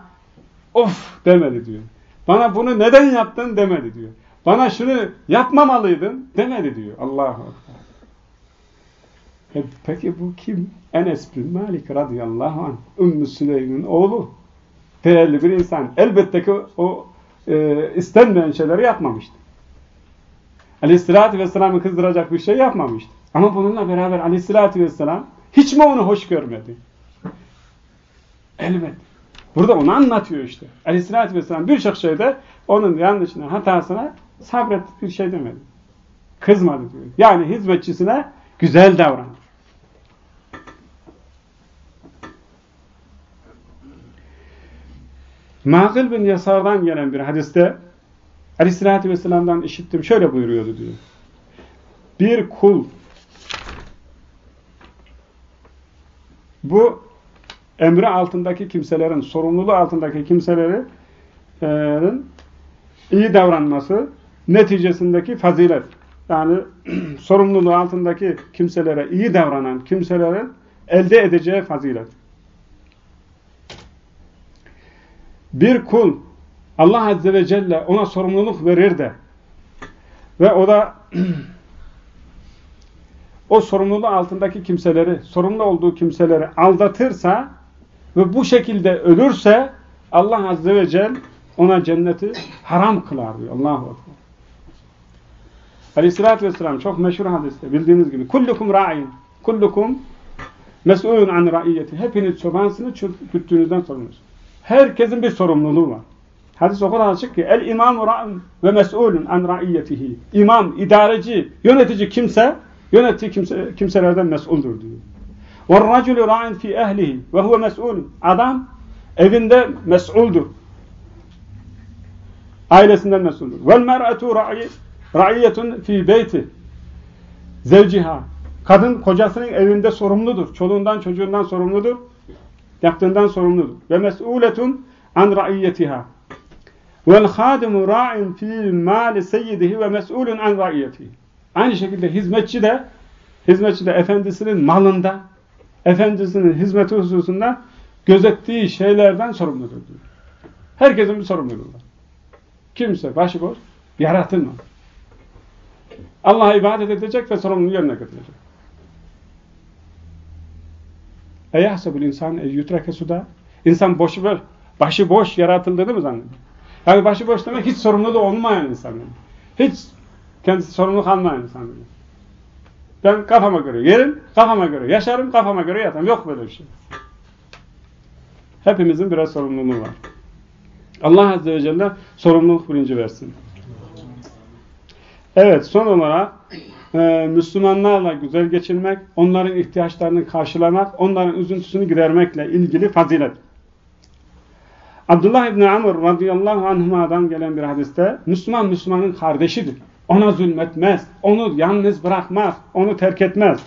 of demedi diyor. Bana bunu neden yaptın demedi diyor. Bana şunu yapmamalıydın demedi diyor. Allahu Ekber. E, peki bu kim? Enes bin Malik radıyallahu anh. Ümmü Süleym'in oğlu. Değerli bir insan. Elbette ki o e, istenmeyen şeyleri yapmamıştı. Aleyhissalatü vesselam'ı kızdıracak bir şey yapmamıştı. Ama bununla beraber aleyhissalatü vesselam hiç mi onu hoş görmedi? Elbette. Burada onu anlatıyor işte. Aleyhissalatü vesselam birçok şeyde onun yanlışına, hatasına sabret bir şey demedi. Kızmadı diyor. Yani hizmetçisine güzel davran. Makil bin Yasar'dan gelen bir hadiste Aleyhisselatü Vesselam'dan işittim. Şöyle buyuruyordu diyor. Bir kul bu emri altındaki kimselerin, sorumluluğu altındaki kimselerin iyi davranması neticesindeki fazilet. Yani sorumluluğu altındaki kimselere iyi davranan kimselerin elde edeceği fazilet. Bir kul Allah Azze ve Celle ona sorumluluk verir de ve o da o sorumluluğu altındaki kimseleri, sorumlu olduğu kimseleri aldatırsa ve bu şekilde ölürse Allah Azze ve Celle ona cenneti haram kılar diyor. Allahu Ekber. Aleyhissalatü Vesselam çok meşhur hadiste bildiğiniz gibi kullukum ra'in kullukum mes'ulun an ra'iyyeti hepiniz çobansınız güttüğünüzden sorumlusunuz. Herkesin bir sorumluluğu var. Hadis o kadar açık ki el imamu ra'un ve mes'ulun an ra'iyyetihi. İmam, idareci, yönetici kimse, yönettiği kimse, kimselerden mes'uldur diyor. Ve raculu ra'in fi ehlihi ve huve mes'ulun. Adam evinde mes'uldur. Ailesinden mes'uldur. Vel mer'atu ra'iyyetun fi beyti. Zevciha. Kadın kocasının evinde sorumludur. Çoluğundan çocuğundan sorumludur. Yaptığından sorumludur. Ve mes'uletun an ra'iyyetiha Vel hadimu ra'in fi mali seyyidihi ve mes'ulun an ra'iyyetihi. Aynı şekilde hizmetçi de hizmetçi de efendisinin malında, efendisinin hizmeti hususunda gözettiği şeylerden sorumludur diyor. Herkesin bir sorumluluğu var. Kimse başıboş yaratılmaz. Allah'a ibadet edecek ve sorumluluğu yerine getirecek. Eyahsebul insan yutrake suda. İnsan boşu ver, başı boş yaratıldığını mı zannediyor? Yani başı boş demek hiç sorumluluğu olmayan insan. Hiç kendisi sorumluluk almayan insan. Ben kafama göre yerim, kafama göre yaşarım, kafama göre yatarım. Yok böyle bir şey. Hepimizin biraz sorumluluğu var. Allah Azze ve Celle sorumluluk bilinci versin. Evet, son olarak e, Müslümanlarla güzel geçinmek, onların ihtiyaçlarını karşılamak, onların üzüntüsünü gidermekle ilgili fazilet. Abdullah İbni Amr radıyallahu anhuma'dan gelen bir hadiste, Müslüman Müslümanın kardeşidir. Ona zulmetmez, onu yalnız bırakmaz, onu terk etmez.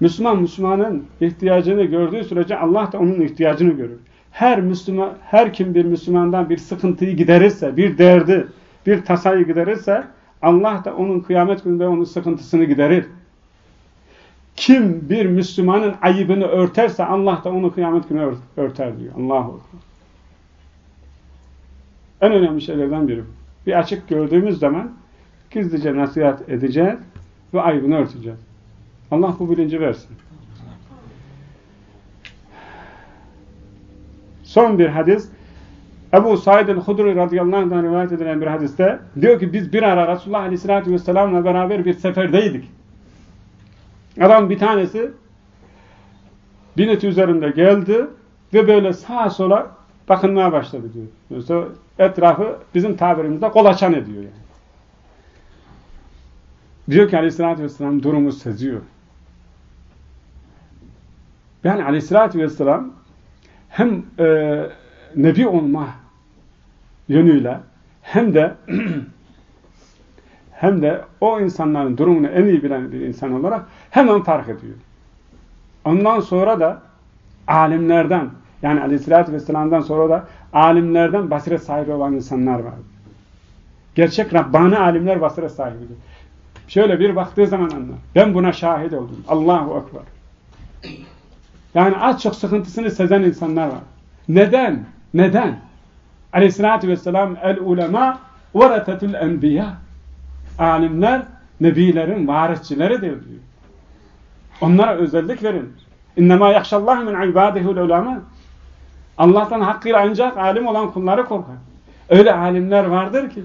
Müslüman Müslümanın ihtiyacını gördüğü sürece Allah da onun ihtiyacını görür. Her Müslüman, her kim bir Müslümandan bir sıkıntıyı giderirse, bir derdi, bir tasayı giderirse Allah da onun kıyamet gününde onun sıkıntısını giderir. Kim bir Müslümanın ayıbını örterse Allah da onu kıyamet günü örter diyor. Allahu En önemli şeylerden biri. Bir açık gördüğümüz zaman gizlice nasihat edeceğiz ve ayıbını örteceğiz. Allah bu bilinci versin. Son bir hadis. Ebu Said el-Hudri radıyallahu anh'dan rivayet edilen bir hadiste diyor ki biz bir ara Resulullah aleyhissalatü vesselamla beraber bir seferdeydik. Adam bir tanesi binet üzerinde geldi ve böyle sağa sola bakınmaya başladı diyor. Mesela etrafı bizim tabirimizde kolaçan ediyor yani. Diyor ki aleyhissalatü vesselam durumu seziyor. Yani aleyhissalatü vesselam hem e, nebi olma yönüyle hem de hem de o insanların durumunu en iyi bilen bir insan olarak hemen fark ediyor. Ondan sonra da alimlerden yani aleyhissalatü vesselam'dan sonra da alimlerden basiret sahibi olan insanlar var. Gerçek Rabbani alimler basiret sahibidir. Şöyle bir baktığı zaman anlar. Ben buna şahit oldum. Allahu Ekber. Yani az çok sıkıntısını sezen insanlar var. Neden? Neden? Aleyhissalatü vesselam el ulema veretetül enbiya. Alimler nebilerin varisçileridir diyor. Onlara özellik verin. İnnemâ yakşallâhu min ibâdihul ulema. Allah'tan hakkıyla ancak alim olan kulları korkar. Öyle alimler vardır ki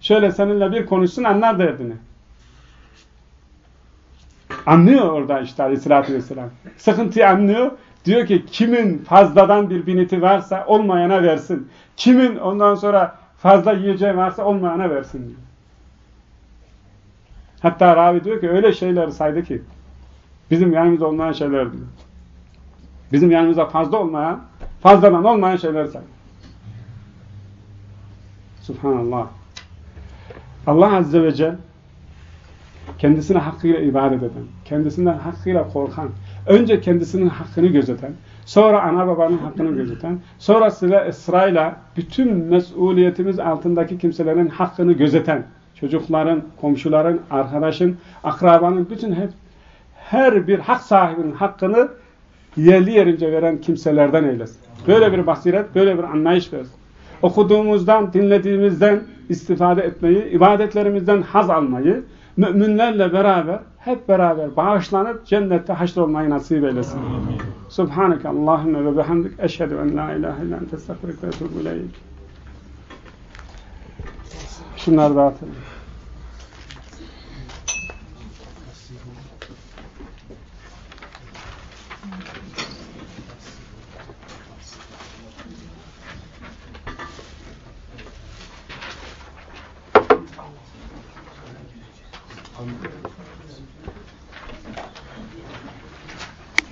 şöyle seninle bir konuşsun anlar derdini. Anlıyor orada işte aleyhissalatü vesselam. Sıkıntıyı anlıyor. Diyor ki kimin fazladan bir biniti varsa olmayana versin. Kimin ondan sonra fazla yiyeceği varsa olmayana versin diyor. Hatta ravi diyor ki öyle şeyler saydı ki bizim yanımızda olmayan şeyler diyor. Bizim yanımızda fazla olmayan, fazladan olmayan şeyler saydı. Subhanallah. Allah Azze ve Celle kendisine hakkıyla ibadet eden, kendisinden hakkıyla korkan, önce kendisinin hakkını gözeten, sonra ana babanın hakkını gözeten, sonra sıra sırayla bütün mesuliyetimiz altındaki kimselerin hakkını gözeten, çocukların, komşuların, arkadaşın, akrabanın, bütün hep her bir hak sahibinin hakkını yerli yerince veren kimselerden eylesin. Böyle bir basiret, böyle bir anlayış versin. Okuduğumuzdan, dinlediğimizden istifade etmeyi, ibadetlerimizden haz almayı, müminlerle beraber, hep beraber bağışlanıp cennette haşr olmayı nasip eylesin. Subhaneke Allahümme ve bihamdik eşhedü en la ilahe illa ente estağfirüke ve ileyk. Şunları dağıtalım.